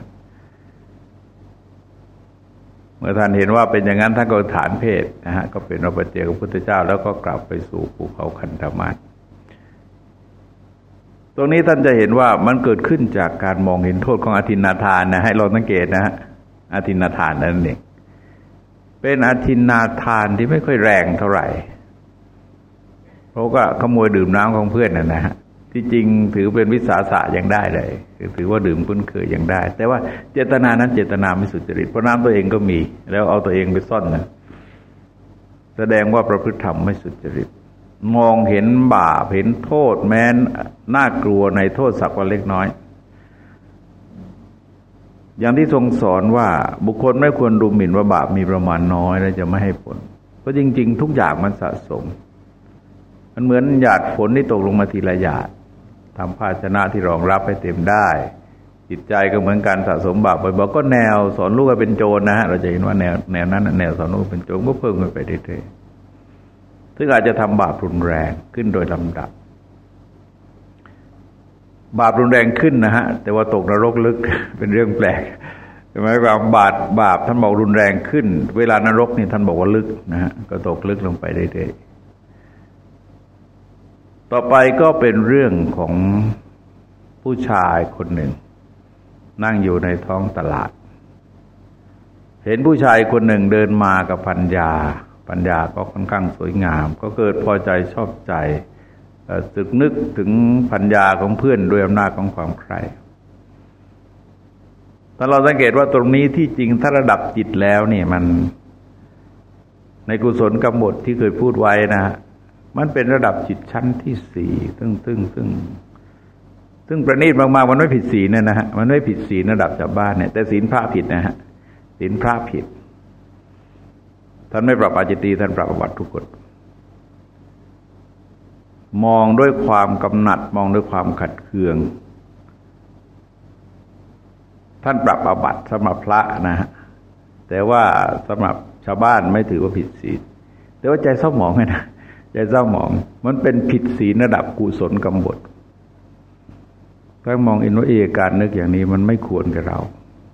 เมื่อท่านเห็นว่าเป็นอย่างนั้นท่านก็ฐานเพศนะฮะก็เป็นพระปัจเจกพุทธเจ้า แล้วก็กลับไปสู่ภูเขาคันธมาตรงนี้ท่านจะเห็นว่ามันเกิดขึ้นจากการมองเห็นโทษของอธินาทานนะให้เราสังเกตนะฮะอธินาทานนั่นเองเป็นอธินาทานที่ไม่ค่อยแรงเท่าไหร่ เพราะก็ขโมยดื่มน้ำของเพื่อนนะนะฮะที่จริงถือเป็นวิสาสะยังได้เลยคือถือว่าดื่มคุ้นเคยยังได้ แต่ว่าเจตนานั้นเจตนาไม่สุจริตเพราะน้ำตัวเองก็มี แล้วเอาตัวเองไปซ่อนนะแสดงว่าประพฤติธรรมไม่สุจริต มองเห็นบาปเห็นโทษแม้นน่ากลัวในโทษสักว่าเล็กน้อย อย่างที่ทรงสอนว่าบุคคลไม่ควรดูหมิ่นว่าบาปมีประมาณน้อย แล้วจะไม่ให้ผล เพราะจริง ๆ ทุกอย่างมันสะสม มันเหมือนหยาดฝนที่ตกลงมาทีละหยาดทำภาชนะที่รองรับให้เต็มได้ จิตใจก็เหมือนการสะสมบาปบ่อยๆก็แนวสอนลูกให้เป็นโจรนะฮะเราจะเห็นว่าแนวแนวนั้น แนวสอนลูกเป็นโจรก็เพิ่มขึ้นไปเรื่อยๆซึ่งอาจจะทำบาปรุนแรงขึ้นโดยลำดับ บาปรุนแรงขึ้นนะฮะแต่ว่าตกนรกลึกเป็นเรื่องแปลกหมายความบาปบาปท่านบอกรุนแรงขึ้น เวลานรกนี่ท่านบอกว่าลึกนะฮะก็ตกลึกลงไปเรื่อยๆ ต่อไปก็เป็นเรื่องของผู้ชายคนหนึ่ง นั่งอยู่ในท้องตลาด เห็นผู้ชายคนหนึ่งเดินมากับปัญญา ปัญญาก็ค่อนข้างสวยงาม ก็เกิดพอใจชอบใจสึกนึกถึงปัญญาของเพื่อนด้วยอำนาจของความใคร่ถ้าเราสังเกตว่าตรงนี้ที่จริงถ้าระดับจิตแล้วนี่มันในกุศลกรรมบทที่เคยพูดไว้นะ มันเป็นระดับจิตชั้นที่สี่ซึ่งซึ่งซึ่งซึ่งประณีตมากๆมันไม่ผิดศีลเนี่ยนะฮะมันไม่ผิดศีลระดับชาวบ้านเนี่ยแต่ศีลพระผิดนะฮะศีลพระผิด ท่านไม่ปรับอาจิตีท่านปรับอวัตทุกคนมองด้วยความกำหนัด มองด้วยความขัดเคือง ท่านปรับอาบัติสำหรับพระนะฮะแต่ว่าสำหรับชาวบ้านไม่ถือว่าผิดศีลแต่ว่าใจเศร้าหมองไงนะ ใจเศร้าหมอง มันเป็นผิดศีลระดับกุศลกรรมบทถ้ามองเห็นว่าเอการนึกอย่างนี้มันไม่ควรกับเรา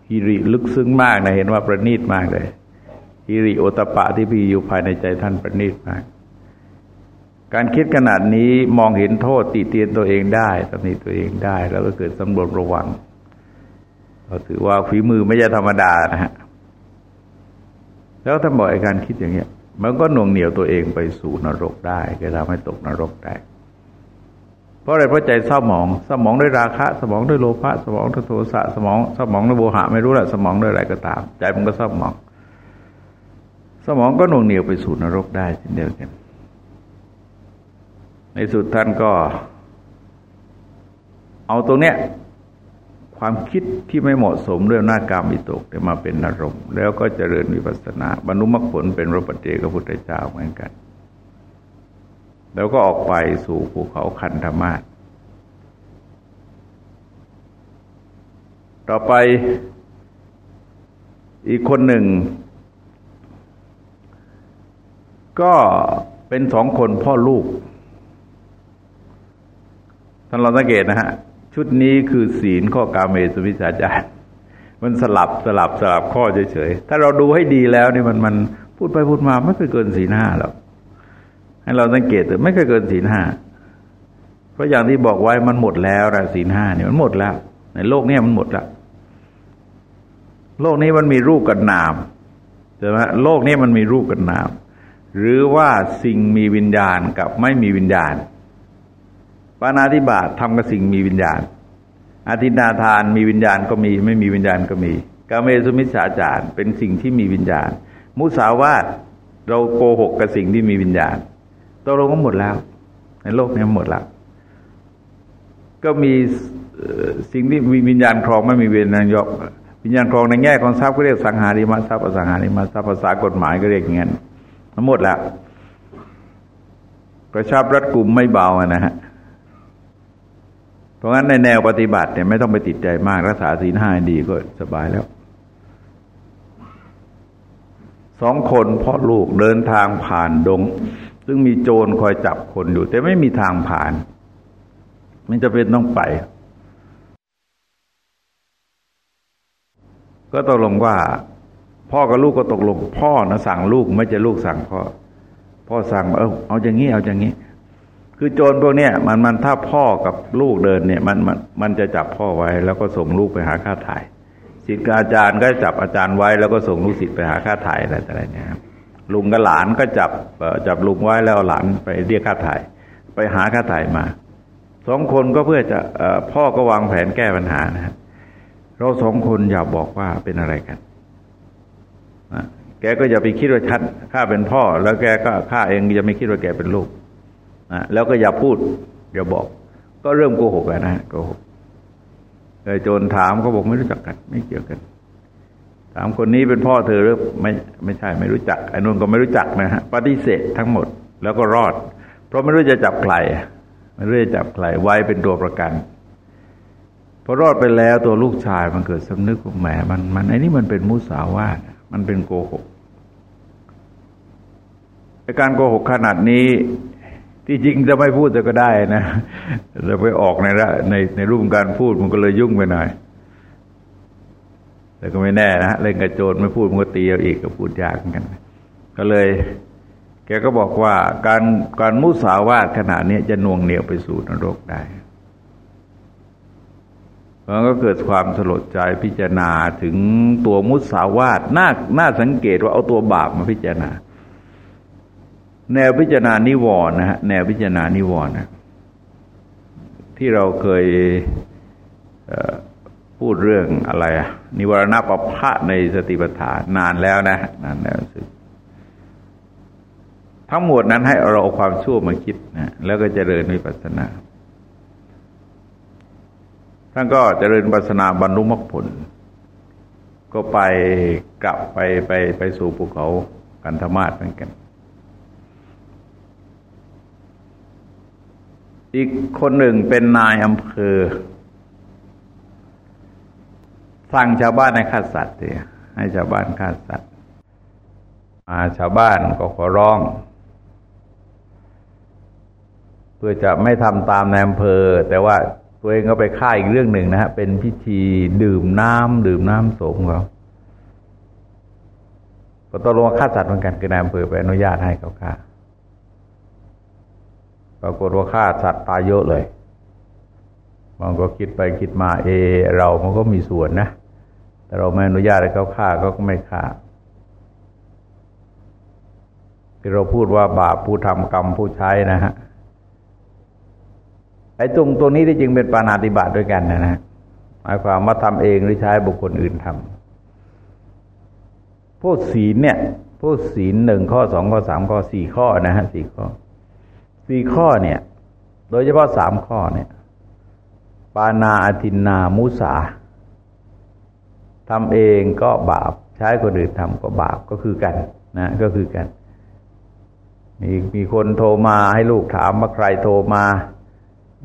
ฮิริลึกซึ้งมากนะเห็นว่าประณีตมากเลยฮิริโอตปะที่พี่อยู่ภายในใจท่านประณีตมาก การคิดขนาดนี้มองเห็นโทษติเตียนตัวเองได้ตำหนิตัวเองได้ แล้วก็เกิดสำรวจระวังเราถือว่าฝีมือไม่ใช่ธรรมดานะฮะแล้วถ้าบอกไอ้การคิดอย่างเงี้ย มันก็หน่วงเหนียวตัวเองไปสู่นรกได้ก็ทำให้ตกนรกได้เพราะอะไรเพราะใจเศร้าหมอง หมองด้วยราคะ หมองด้วยโลภะหมองด้วยโทสะหมอง หมองด้วยโมหะไม่รู้แหละหมองด้วยอะไรก็ตาม ใจมันก็เศร้าหมอง หมองก็หน่วงเหนี่ยวไปสู่นรกได้เช่นเดียวกัน ในสุดท่านก็ เอาตรงเนี้ย ความคิดที่ไม่เหมาะสมเรื่องหน้ากามวิตกมาเป็นอารมณ์ แล้วก็เจริญวิปัสสนา บรรลุมรรคผลเป็นพระปัจเจกพุทธเจ้าเหมือนกัน แล้วก็ออกไปสู่ภูเขาคันธมาศต่อไปอีกคนหนึ่ง ก็เป็นสองคนพ่อลูกท่านเราสังเกตนะฮะ ชุดนี้คือศีลข้อกาเมสุวิชาจารมันสลับสลับสลับข้อเฉยๆ ถ้าเราดูให้ดีแล้วนี่มันมันพูดไปพูดมาไม่เคยเกินสีลห้าหรอกให้เราสังเกตแต่ไม่เคยเกินศีลห้าเพราะอย่างที่บอกไว้มันหมดแล้วนะศีลห้าเนี่ยมันหมดแล้ว ในโลกนี้มันหมดแล้ว โลกนี้มันมีรูปกับนามใช่ไหมโลกนี้มันมีรูปกับนาม หรือว่าสิ่งมีวิญญาณกับไม่มีวิญญาณ ปานาธิบาตทำกับสิ่งมีวิญญาณอาทินาทานมีวิญญาณก็มี ไม่มีวิญญาณก็มีกาเมสุมิชฌาจารเป็นสิ่งที่มีวิญญาณ มุสาวาทเราโกหกกับสิ่งที่มีวิญญาณตกลงก็หมดแล้ว ในโลกนี้หมดแล้ว ก็มีสิ่งที่มีวิญญาณครองไม่มีเวรนายกวิญญาณครองในแง่ของทรัพย์ก็เรียกสังหาริมทรัพย์อสังหาริมทรัพย์ภาษากฎหมายก็เรียกอย่างนั้นทั้งหมดแล้วกระชับรัดกลุ่มไม่เบานะฮะ เพราะงั้นในแนวปฏิบัติเนี่ยไม่ต้องไปติดใจมากรักษาศีลห้าดีก็สบายแล้วสองคนพ่อลูกเดินทางผ่านดง ซึ่งมีโจรคอยจับคนอยู่ แต่ไม่มีทางผ่าน มันจะเป็นต้องไป ก็ตกลงว่า พ่อกับลูกก็ตกลง พ่อนะสั่งลูกไม่ใช่ลูกสั่งพ่อ พ่อสั่งเออเอาอย่างนี้เอาอย่างนี้ คือโจรพวกเนี้ยมันมันถ้าพ่อกับลูกเดินเนี่ยมันมันมันจะจับพ่อไว้ แล้วก็ส่งลูกไปหาค่าถ่ายศิษย์กับอาจารย์ก็จับอาจารย์ไว้ แล้วก็ส่งลูกศิษย์ไปหาค่าถ่ายอะไรต่อะไรเนี่ยครับลุงกับหลานก็จับจับลุงไว้แล้วหลานไปเรียกค่าถ่าย ไปหาค่าถ่ายมาสองคนก็เพื่อจะพ่อก็วางแผนแก้ปัญหานะเราสองคนอย่าบอกว่าเป็นอะไรกันแกก็อย่าไปคิดว่าชัดข้าเป็นพ่อ แล้วแกก็ข้าเองจะไม่คิดว่าแกเป็นลูก นะแล้วก็อย่าพูดอย่าบอก ก็เริ่มโกหกแล้วนะโกหกเลยโจรถามเขาบอกไม่รู้จักกัน ไม่เกี่ยวกัน ถามคนนี้เป็นพ่อเธอหรือไม่ไม่ใช่ไม่รู้จักไอ้นุ่นก็ไม่รู้จักนะฮะปฏิเสธทั้งหมดแล้วก็รอด เพราะไม่รู้จะจับใครไม่รู้จะจับใครไว้เป็นตัวประกันพอรอดไปแล้วตัวลูกชายมันเกิดสำนึกว่าแหมมันมันไอ้นี่มันเป็นมุสาวาทมันเป็นโกหกการโกหกขนาดนี้ ที่จริงจะไม่พูดจะก็ได้นะจะไปออกในในในรูปการพูดมันก็เลยยุ่งไปหน่อย แต่ก็ไม่แน่นะเล่นกระโจนไม่พูดมันก็ตีเอาอีกก็พูดยากเหมือนกัน ก็เลย แกก็บอกว่าการการมุสาวาทขนาดนี้จะน่วงเหนียวไปสู่นรกได้มันก็เกิดความสลดใจพิจารณาถึงตัวมุสาวาทน่าน่าสังเกตว่าเอาตัวบาปมาพิจารณา แนวพิจารณานิวรณ์นะฮะแนวพิจารณานิวรณ์นะที่เราเคยพูดเรื่องอะไรอะนิวรณปภะในสติปัฏฐานนานแล้วนะนานแล้วสึทั้งหมดนั้นให้เราเอาความชั่วมาคิดนะแล้วก็จเจริญวิปัสสนาท่านก็จเจริญปัสนาบรรลุมรรคผล ก็ไปกลับไปไปไปสู่ภูเขากันธมาศเหมือนกัน อีกคนหนึ่งเป็นนายอำเภอ สั่งชาวบ้านให้ฆ่าสัตว์เนี่ยให้ชาวบ้านฆ่าสัตว์มาชาวบ้านก็ขอร้อง เพื่อจะไม่ทำตามนายอำเภอ แต่ว่าตัวเองก็ไปฆ่าอีกเรื่องหนึ่งนะฮะเป็นพิธีดื่มน้ำดื่มน้ำสงเขาก็ต้องลงฆ่าสัตว์เหมือนกันคือนายอำเภอไปอนุญาตให้เขาฆ่า ปรากฏว่าฆ่าสัตว์ตายเยอะเลย มันก็คิดไปคิดมาเอ เรามันก็มีส่วนนะ แต่เราไม่อนุญาตให้เขาฆ่าก็ไม่ฆ่าที่เราพูดว่าบาปผู้ทำกรรมผู้ใช้นะฮะไอ้ตรงตรงนี้ที่จริงเป็นปานาติบาตด้วยกันนะนะหมายความว่าทำเองหรือใช้บุคคลอื่นทำพวกศีลเนี่ยพวกศีลหนึ่งข้อสองข้อสามข้อสี่ข้อนะฮะสี่ข้อ สี่ข้อเนี่ย โดยเฉพาะสามข้อเนี่ย ปานาอธินนามุสาทำเองก็บาป ใช้คนอื่นทำก็บาปก็คือกันนะก็คือกัน มีมีคนโทรมาให้ลูกถามว่าใครโทรมา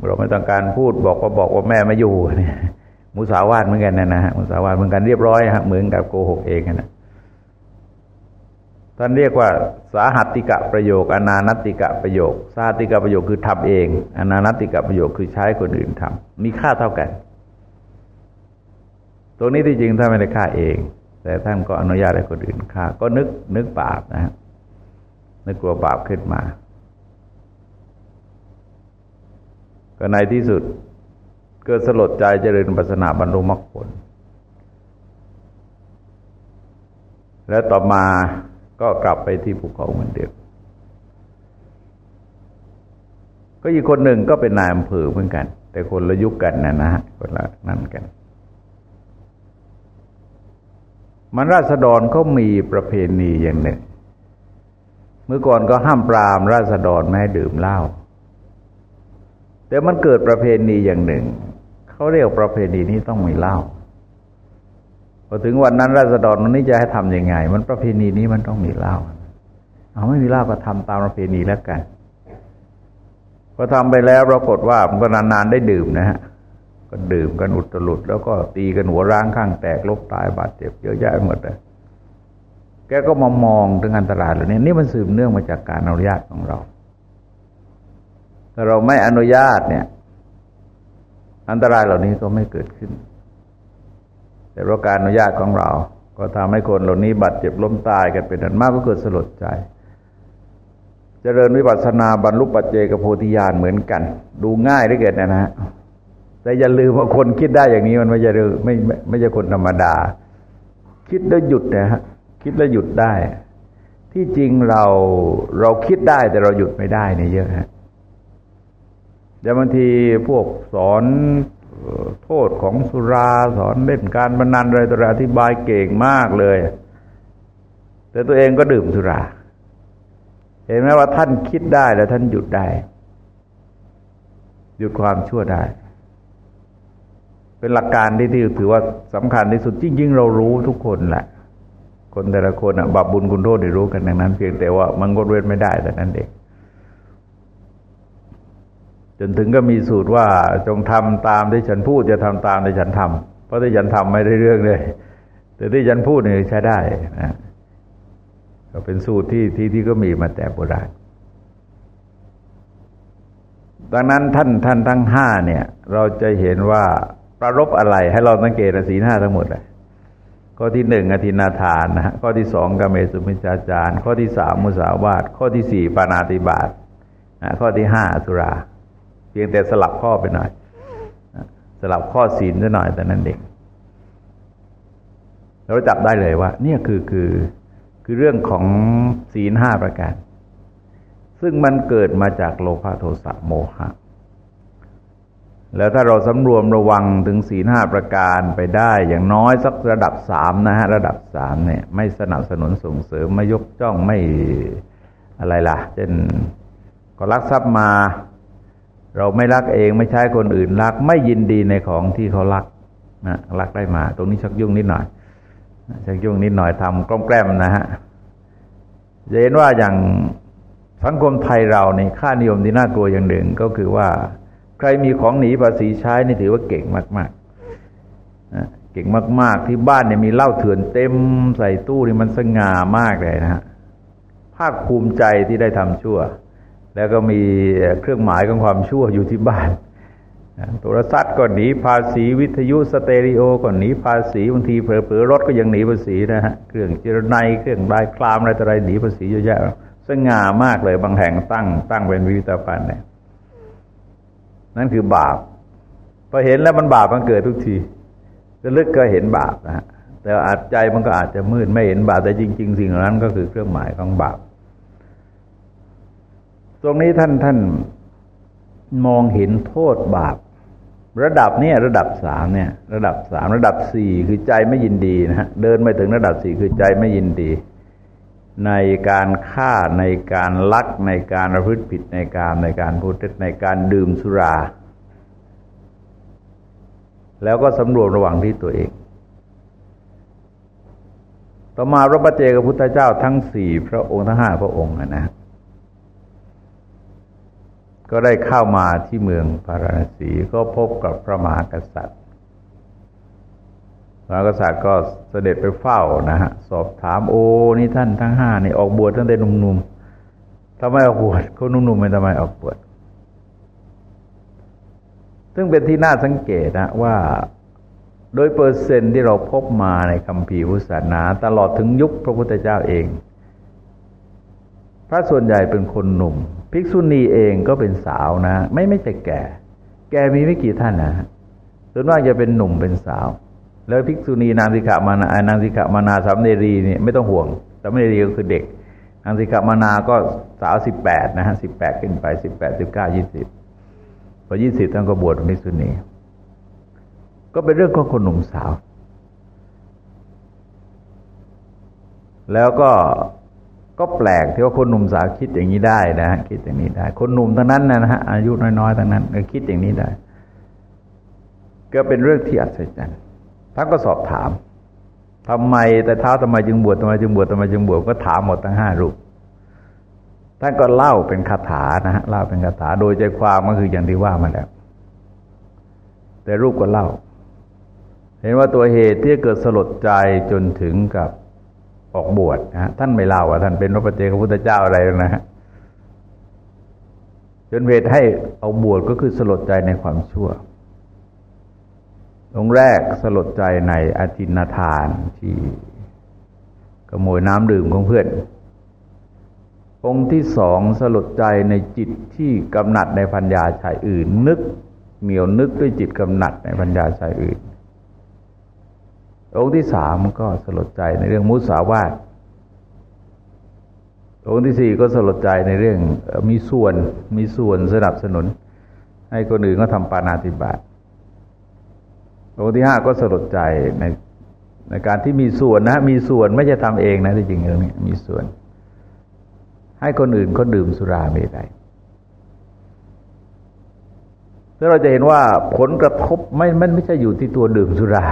เราไม่ต้องการพูดบอกว่าบอกว่าแม่ไม่อยู่เนี่ยมุสาวาทเหมือนกันนะนะฮะมุสาวาทเหมือนกันเรียบร้อยฮะเหมือนกับโกหกเองนะ ท่านเรียกว่าสาหัติกะประโยค อนานติกะประโยค สาหัติกะประโยคคือทำเอง อนานติกะประโยคคือใช้คนอื่นทำมีค่าเท่ากัน ตรงนี้ที่จริงท่านไม่ได้ฆ่าเอง แต่ท่านก็อนุญาตให้คนอื่นฆ่า ก็นึกนึกบาปนะฮะนึกกลัวบาปขึ้นมา ก็ในที่สุดเกิดสลดใจเจริญปัสนาบรรลุมรรคผล แล้วต่อมา ก็กลับไปที่ภูเขาเหมือนเดิมก็อีกคนหนึ่งก็เป็นนายอำเภอเหมือนกัน แต่คนละยุคกันนะนะฮะคนละนั่นกัน มันราษฎรเขามีประเพณีอย่างหนึ่ง เมื่อก่อนก็ห้ามปรามราษฎรไม่ให้ดื่มเหล้าแต่มันเกิดประเพณีอย่างหนึ่งเขาเรียกประเพณีนี้ต้องมีเหล้า พอถึงวันนั้นราษฎรมันนี้จะให้ทํำยังไง มันประเพณีนี้มันต้องมีเหล้าเอาไม่มีเหล้าก็ทำตามประเพณีแล้วกันพอทำไปแล้วปรากฏว่ามันก็นานๆได้ดื่มนะฮะก็ดื่มกันอุตลุด แล้วก็ตีกันหัวร้างข้างแตกลบตายบาดเจ็บเยอะแยะหมดเลยแกก็มองมองถึงอันตรายเหล่านี้นี่มันสืบเนื่องมาจากการอนุญาตของเราถ้าเราไม่อนุญาตเนี่ย อันตรายเหล่านี้ก็ไม่เกิดขึ้น แต่เพราะการอนุญาตของเรา ก็ทำให้คนเหล่านี้บาดเจ็บล้มตายกันเป็นอันมากก็เกิดสลดใจเจริญวิปัสสนาบรรลุปัจเจกโพธิญาณเหมือนกัน ดูง่ายได้เกิดนะฮะแต่อย่าลืมว่าคนคิดได้อย่างนี้มันไม่ใช่ไม่ไม่ใช่คนธรรมดา คิดแล้วหยุดนะฮะคิดแล้วหยุดได้ ที่จริงเราเราคิดได้แต่เราหยุดไม่ได้เนี่ยเยอะฮะแต่บางทีพวกสอน โทษของสุราสอนเล่นการพนันอะไรตัวอธิบายเก่งมากเลย แต่ตัวเองก็ดื่มสุรา เห็นไหมว่าท่านคิดได้แล้วท่านหยุดได้ หยุดความชั่วได้ เป็นหลักการที่ที่ถือว่าสำคัญที่สุดจริงๆเรารู้ทุกคนแหละ คนแต่ละคนอะบาปบุญคุณโทษได้รู้กันดังนั้น เพียงแต่ว่ามันงดเว้นไม่ได้แต่นั้นเอง จนถึงก็มีสูตรว่าจงทำตามที่ฉันพูดจะทำตามที่ฉันทำเพราะที่ฉันทำไม่ได้เรื่องเลย แต่ที่ฉันพูดเนี่ยใช้ได้นะก็เป็นสูตรที่ที่ที่ก็มีมาแต่โบราณดังนั้นท่านท่านทั้งห้าเนี่ย เราจะเห็นว่าประรบอะไรให้เราสังเกตสีห้าทั้งหมดเลยข้อที่หนึ่งอธินาทานนะฮะข้อที่สองกเมสุมิจาจารข้อที่สามมุสาวาทข้อที่สี่ปานาติบาตข้อที่ห้าสุรา พียงแต่สลับข้อไปหน่อย สลับข้อศีลซะหน่อยแต่นั้นเองเราจับได้เลยว่า เนี่ยคือคือคือเรื่องของศีลห้าประการ ซึ่งมันเกิดมาจากโลภะโทสะโมหะ แล้วถ้าเราสำรวมระวังถึงสีห้าประการไปได้ อย่างน้อยสักระดับสามนะฮะ ระดับสามเนี่ย ไม่สนับสนุนส่งเสริมไม่ยกจ้องไม่อะไรล่ะ เช่นก็รักทรัพย์มา เราไม่รักเองไม่ใช้คนอื่นรัก ไม่ยินดีในของที่เขารักนะรักได้มา ตรงนี้ชักยุ่งนิดหน่อยชักยุ่งนิดหน่อยทำกล้มแกล้มนะฮะจะเห็นว่าอย่างสังคมไทยเราในค่านิยมที่น่ากลัวอย่างหนึ่งก็คือว่า ใครมีของหนีภาษีใช้นี่ถือว่าเก่งมากๆเก่งมาก ๆ ที่บ้านเนี่ยมีเหล้าเถื่อนเต็มใส่ตู้นี่มันสง่ามากเลยนะฮะภาคภูมิใจที่ได้ทำชั่ว แล้วก็มีเครื่องหมายของความชั่วอยู่ที่บ้านโทรศัพท์ก็หนีภาษีวิทยุสเตอริโอก็หนีภาษีบางทีเผลอๆรถก็ยังหนีภาษีนะฮะเครื่องจิรนัยเครื่องลายคลามอะไรต่ออะไรหนีภาษีเยอะแยะสง่ามากเลยบางแห่งตั้ง ตั้งเป็นวิวิธภัณฑ์เนี่ยนั่นคือบาปพอเห็นแล้วมันบาปมันเกิดทุกทีจะลึกก็เห็นบาปนะฮะแต่อาจใจมันก็อาจจะมืดไม่เห็นบาปแต่จริง ๆ สิ่งเหล่านั้นก็คือเครื่องหมายของบาป ตรงนี้ท่านท่านมองเห็นโทษบาป ระดับนี้ระดับสามเนี่ย ระดับสามระดับสี่คือใจไม่ยินดีนะฮะเดินไปถึงระดับสี่คือใจไม่ยินดี ในการฆ่าในการลักในการประพฤติผิดในการในการพูดในการดื่มสุรา แล้วก็สำรวจระหว่างที่ตัวเอง ต่อมาพระบัจเจกพุทธเจ้าทั้งสี่พระองค์ทั้งห้าพระองค์นะ ก็ได้เข้ามาที่เมืองพาราณสีก็พบกับพระมหากษัตริย์พระกษัตริย์ก็เสด็จไปเฝ้านะฮะสอบถามโอ้นี่ท่านทั้งห้านี่ออกบวชตั้งแต่หนุ่มๆทำไมออกบวชคนหนุ่มๆไม่ทำไมออกบวชซึ่งเป็นที่น่าสังเกตนะว่าโดยเปอร์เซนต์ที่เราพบมาในคัมภีร์พุทธศาสนาตลอดถึงยุคพระพุทธเจ้าเอง พระส่วนใหญ่เป็นคนหนุ่ม ภิกษุณีเองก็เป็นสาวนะ ไม่ไม่ใช่แก่ แก่มีไม่กี่ท่านนะส่วนมากจะเป็นหนุ่มเป็นสาว แล้วภิกษุณีนางสิกขมานา นางสิกขมานาสามเณรีนี่ไม่ต้องห่วงสามเณรีก็คือเด็ก นางสิกขมานาก็สาวสิบแปดนะฮะสิบแปดขึ้นไปสิบแปดสิบเก้ายี่สิบพอยี่สิบท่านก็บวชภิกษุณี ก็เป็นเรื่องของคนหนุ่มสาว แล้วก็ ก็แปลกที่ว่าคนหนุ่มสาวคิดอย่างนี้ได้นะฮะคิดอย่างนี้ได้ คนหนุ่มทั้งนั้นนะฮะอายุน้อยๆทั้งนั้นก็คิดอย่างนี้ได้ ก็เป็นเรื่องที่อัศจรรย์ท่านก็สอบถามทำไมแต่เท้าทำไมจึงบวชทำไมจึงบวชทำไมจึงบวชก็ถามหมดทั้งห้ารูปท่านก็เล่าเป็นคาถานะฮะเล่าเป็นคาถาโดยใจความก็คืออย่างที่ว่ามาแล้วแต่รูปก็เล่า เห็นว่าตัวเหตุที่เกิดสลดใจจนถึงกับ ออกบวชนะท่านไม่เล่าว่าท่านเป็นพระปฏิเจกพุทธเจ้าอะไรนะฮะจนเหตุให้เอาบวชก็คือสลดใจในความชั่วองแรกสลดใจในอจินทานที่ขโมยน้ำดื่มของเพื่อน องค์ที่สองสลดใจในจิตที่กำหนัดในพัญญาชายอื่น นึกเหนียวนึกด้วยจิตกำหนัดในพัญญาชายอื่น องค์ที่สามก็สลดใจในเรื่องมุสาวาทองค์ที่สี่ก็สลดใจในเรื่องมีส่วนมีส่วนสนับสนุน ให้คนอื่นก็ทำปานาติบาตองค์ที่ห้าก็สลดใจในในการที่มีส่วนนะมีส่วนไม่ใช่ทำเองนะที่จริงเรื่องนี้มีส่วน ให้คนอื่นเขาดื่มสุราไม่ได้แล้วเราจะเห็นว่าผลกระทบไม่ไม่ไม่ใช่อยู่ที่ตัวดื่มสุรา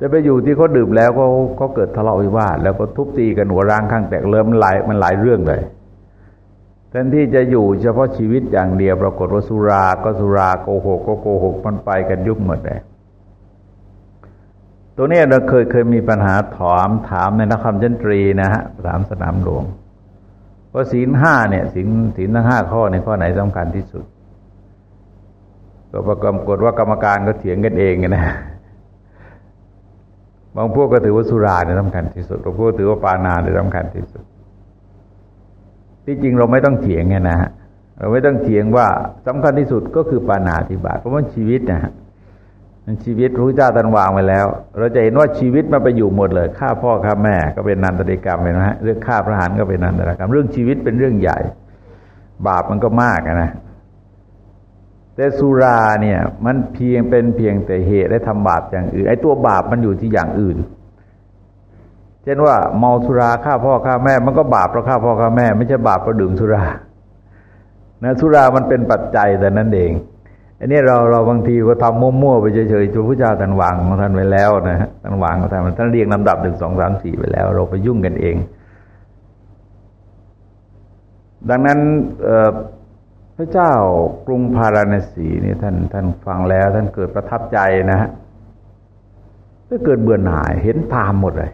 แต่ไปอยู่ที่เขาดื่มแล้วก็ก็เกิดทะเลาะวิวาทแล้วก็ทุบตีกันหัวร้างข้างแตกเริ่มมันหลายมันหลายเรื่องเลยแทนที่จะอยู่เฉพาะชีวิตอย่างเดียวปรากฏว่าสุราก็สุราโกหกก็โกหกมันไปกันยุ่งหมดเลยตัวนี้เราเคยเคยมีปัญหาถามถามในนักคำจันตรีนะฮะถามสนามหลวงว่าศีลห้าเนี่ยศีลศีลทั้งห้าข้อในข้อไหนสำคัญที่สุด ก็ปรากฏว่ากรรมการก็เถียงกันเองนะ บางพวกก็ถือว่าสุราเนี่ยสำคัญที่สุดบางพวกถือว่าปานาเนี่ยสำคัญที่สุด ที่จริงเราไม่ต้องเถียงไงนะฮะเราไม่ต้องเถียงว่าสำคัญที่สุดก็คือปานาธิบาตเพราะว่าชีวิตนะฮะชีวิตรู้เจ้าตันวางไว้แล้ว เราจะเห็นว่าชีวิตมันไปอยู่หมดเลยฆ่าพ่อฆ่าแม่ก็เป็นนันตริกรรมเห็นไหมฮะเรื่องฆ่าพระหารก็เป็นนันตริกรรม เรื่องชีวิตเป็นเรื่องใหญ่ บาปมันก็มากนะ แต่สุราเนี่ย มันเพียงเป็นเพียงแต่เหตุได้ทำบาปอย่างอื่น ไอ้ตัวบาปมันอยู่ที่อย่างอื่น เช่นว่าเมาสุราฆ่าพ่อฆ่าแม่ มันก็บาปเพราะฆ่าพ่อฆ่าแม่ ไม่ใช่บาปเพราะดื่มสุรานะสุรามันเป็นปัจจัยแต่นั้นเองอันนี้เราเราบางทีก็ทำมั่วๆไปเฉยๆจนพระเจ้าท่านวางของท่านไว้แล้วนะฮะท่านวางของท่านท่านเรียงลำดับหนึ่งสองสามสี่ไปแล้ว เราไปยุ่งกันเอง ดังนั้น ระเจ้ากรุงพาราณสีนี่ท่านท่านฟังแล้ว ท่านเกิดประทับใจนะฮะก็เกิดเบื่อหน่าย เห็นตามหมดเลย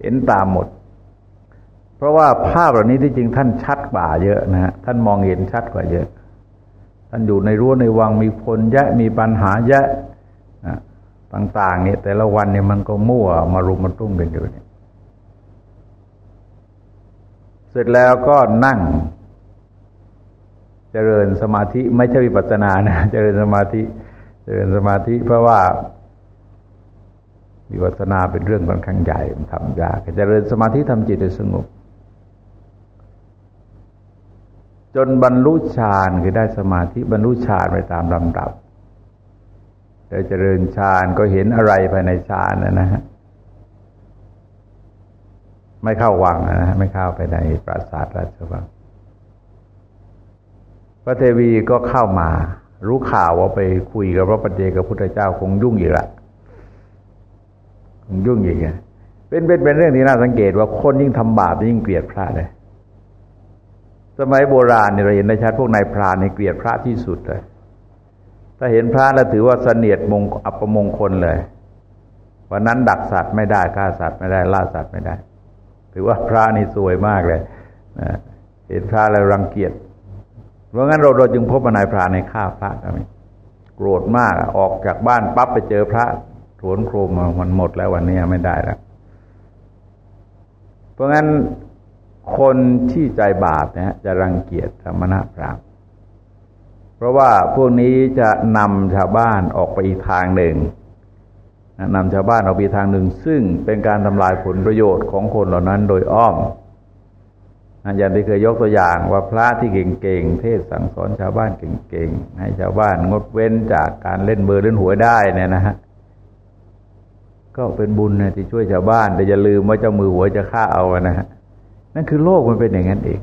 เห็นตามหมด เพราะว่าภาพเหล่านี้ที่จริงท่านชัดกว่าเยอะนะฮะท่านมองเห็นชัดกว่าเยอะ ท่านอยู่ในรั้วในวังมีคนแยะมีปัญหาแยะต่างๆเนี่ยแต่ละวันเนี่ยมันก็มั่วมารุมมาตุ้มกันอยู่เนี่ยเสร็จแล้วก็นั่ง เจริญสมาธิไม่ใช่วิปัสสนานะเจริญสมาธิเจริญสมาธิ เพราะว่าวิปัสสนาเป็นเรื่องค่อนข้างใหญ่ทำยากเจริญสมาธิทำจิตให้สงบจนบรรลุฌานคือได้สมาธิบรรลุฌานไปตามลำดับเดี๋ยวเจริญฌานก็เห็นอะไรภายในฌานนะนะฮะไม่เข้าวังนะฮะไม่เข้าไปในปราสาทราชวัง ระเทวีก็เข้ามา รู้ข่าวว่าไปคุยกับพระปัจเจกับพุทธเจ้าคงยุ่งอีกละคงยุ่งอีกเป็นเป็นเป็นเรื่องที่น่าสังเกตว่าคนยิ่งทำบาปยิ่งเกลียดพระเลย สมัยโบราณเนี่ยเราเห็นได้ชัดพวกนายพรานในเกลียดพระที่สุดเลย ถ้าเห็นพระแล้วถือว่าเสนียดมงอัปมงคลเลย วันนั้นดักสัตว์ไม่ได้ฆ่าสัตว์ไม่ได้ล่าสัตว์ไม่ได้ ถือว่าพระนี่สวยมากเลยเห็นพระแล้วรังเกียจ เพราะงั้นเราเราจึงพบนายพรานในฆ่าพระก็มีโกรธมากออกจากบ้านปั๊บไปเจอพระถวนโครมมันหมดแล้ววันนี้ไม่ได้แล้ว เพราะงั้นคนที่ใจบาปนะจะรังเกียจธรรมะพรามเพราะว่าพวกนี้จะนำชาวบ้านออกไปอีกทางหนึ่งนำชาวบ้านออกไปทางหนึ่ง ซึ่งเป็นการทำลายผลประโยชน์ของคนเหล่านั้นโดยอ้อม อย่างที่เคยยกตัวอย่างว่าพระที่เก่งๆ เทศสั่งสอนชาวบ้านเก่งๆ ให้ชาวบ้านงดเว้นจากการเล่นเบอร์เล่นหวยได้เนี่ยนะฮะก็เป็นบุญนะที่ช่วยชาวบ้าน แต่อย่าลืมว่าเจ้ามือหวยจะฆ่าเอานะฮะนั่นคือโลกมันเป็นอย่างนั้นเอง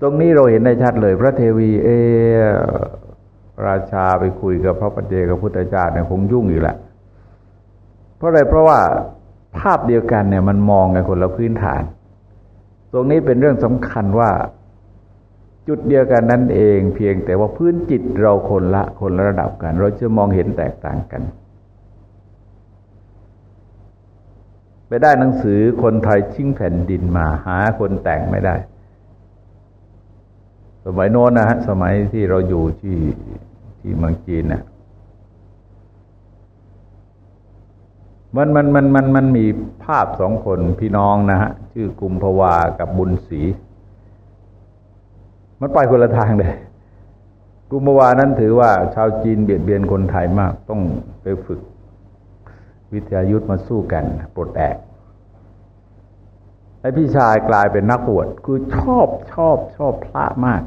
ตรงนี้เราเห็นได้ชัดเลย พระเทวีเอราชาไปคุยกับพระปัจเจกับพุทธเจ้าเนี่ยคงยุ่งอยู่แหละ เพราะอะไรเพราะว่าภาพเดียวกันเนี่ยมันมองกันคนละพื้นฐาน ตรงนี้เป็นเรื่องสำคัญว่าจุดเดียวกันนั่นเอง เพียงแต่ว่าพื้นจิตเราคนละคนละระดับกัน เราจะมองเห็นแตกต่างกัน ไปได้หนังสือคนไทยชิงแผ่นดินมาหาคนแต่งไม่ได้ สมัยโน้นนะฮะสมัยที่เราอยู่ที่ที่เมืองจีนนะ มันมันมันมันมันมีภาพสองคนพี่น้องนะฮะชื่อกุมภวากับบุญศรีมันไปคนละทางเลย กุมภวานั้นถือว่า ชาวจีนเบียดเบียนคนไทยมาก ต้องไปฝึก วิทยายุทธมาสู้กันปลดแอกไอพี่ชายกลายเป็นนักบวชคือชอบชอบชอบพระมาก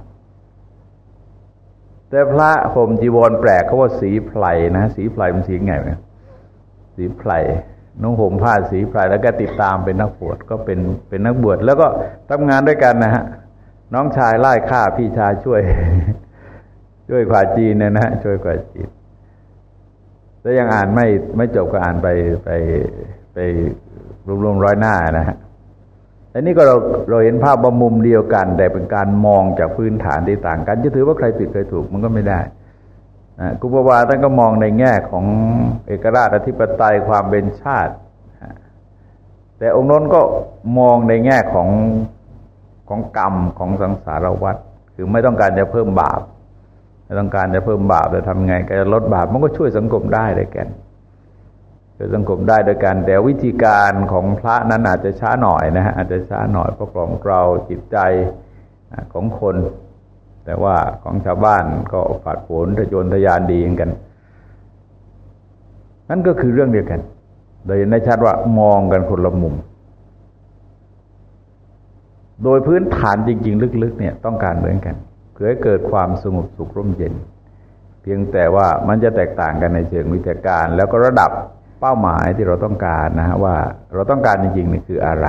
แต่พระห่มจีวรแปลกเขาว่าสีไพรนะ สีไพรมันสีไงเนี่ย สีไพรนุ่งห่มผ้าสีไพรแล้วก็ติดตามเป็นนักบวชก็เป็นเป็นนักบวชแล้วก็ทำงานด้วยกันนะฮะน้องชายไล่ฆ่าพี่ชายช่วย ช่วยขวาจีนเนี่ยนะช่วยขวาจีนแต่ยังอ่านไม่ไม่จบก็อ่านไปไปไปรวมๆร้อยหน้านะฮะอันนี้ก็เราเราเห็นภาพว่ามุมเดียวกัน แต่เป็นการมองจากพื้นฐานที่ต่างกัน จะถือว่าใครผิดใครถูกมันก็ไม่ได้ กุปวาท่านก็มองในแง่ของเอกราชอธิปไตยความเป็นชาติ แต่องค์น้นก็มองในแง่ของของกรรมของสังสารวัฏคือไม่ต้องการจะเพิ่มบาป ไม่ต้องการจะเพิ่มบาปจะทำไงก็จะลดบาปมันก็ช่วยสังคมได้ด้วยกันช่วยสังคมได้โดยกันแต่วิธีการของพระนั้นอาจจะช้าหน่อยนะฮะอาจจะช้าหน่อยเพราะกล่อมเกลาจิตใจของคน แต่ว่าของชาวบ้านก็ฝาดผลทะยนทะยานดีกัน นั่นก็คือเรื่องเดียวกัน โดยในชัดว่ามองกันคนละมุม โดยพื้นฐานจริง ๆ ลึกๆ เนี่ยต้องการเหมือนกันเพื่อให้เกิดความสงบสุขร่มเย็น เพียงแต่ว่ามันจะแตกต่างกันในเชิงวิชาการ แล้วก็ระดับเป้าหมายที่เราต้องการนะฮะว่าเราต้องการจริงๆนี่คืออะไร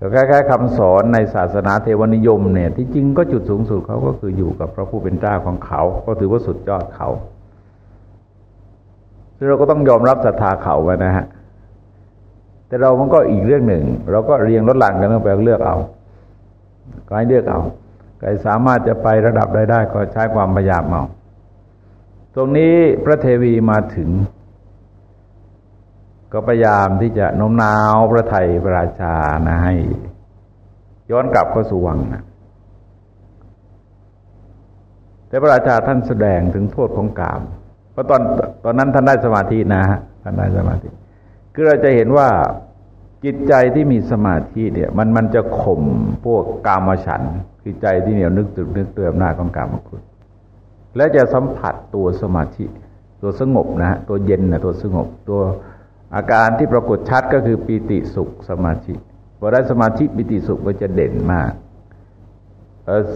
ก็คล้ายๆคำสอนในศาสนาเทวนิยมเนี่ยที่จริงก็จุดสูงสุดเขาก็คืออยู่กับพระผู้เป็นเจ้าของเขา ก็ถือว่าสุดยอดเขาเราก็ต้องยอมรับศรัทธาเขาไปนะฮะแต่เรามันก็อีกเรื่องหนึ่ง เราก็เรียงรถหลังกันต้องไปเลือกเอาก็ให้เลือกเอาใครสามารถจะไประดับได้ได้ก็ใช้ความพยายามเอาตรงนี้พระเทวีมาถึง ก็พยายามที่จะโน้มน้าวพระไทยพระราชานะให้ ย้อนกลับเข้าสู่วังนะแต่พระราชาท่านแสดงถึงโทษของกาม เพราะตอนตอนนั้นท่านได้สมาธินะฮะท่านได้สมาธิ คือเราจะเห็นว่าจิตใจที่มีสมาธิเนี่ยมันมันจะข่มพวกกามฉันคือใจที่เหนียวนึกตึกนึกเตือมหน้าของกามคุณ และจะสัมผัสตัวสมาธิ ตัวสงบนะฮะตัวเย็นนะตัวสงบตัว อาการที่ปรากฏชัดก็คือปีติสุขสมาธิพอได้สมาธิปีติสุขก็จะเด่นมาก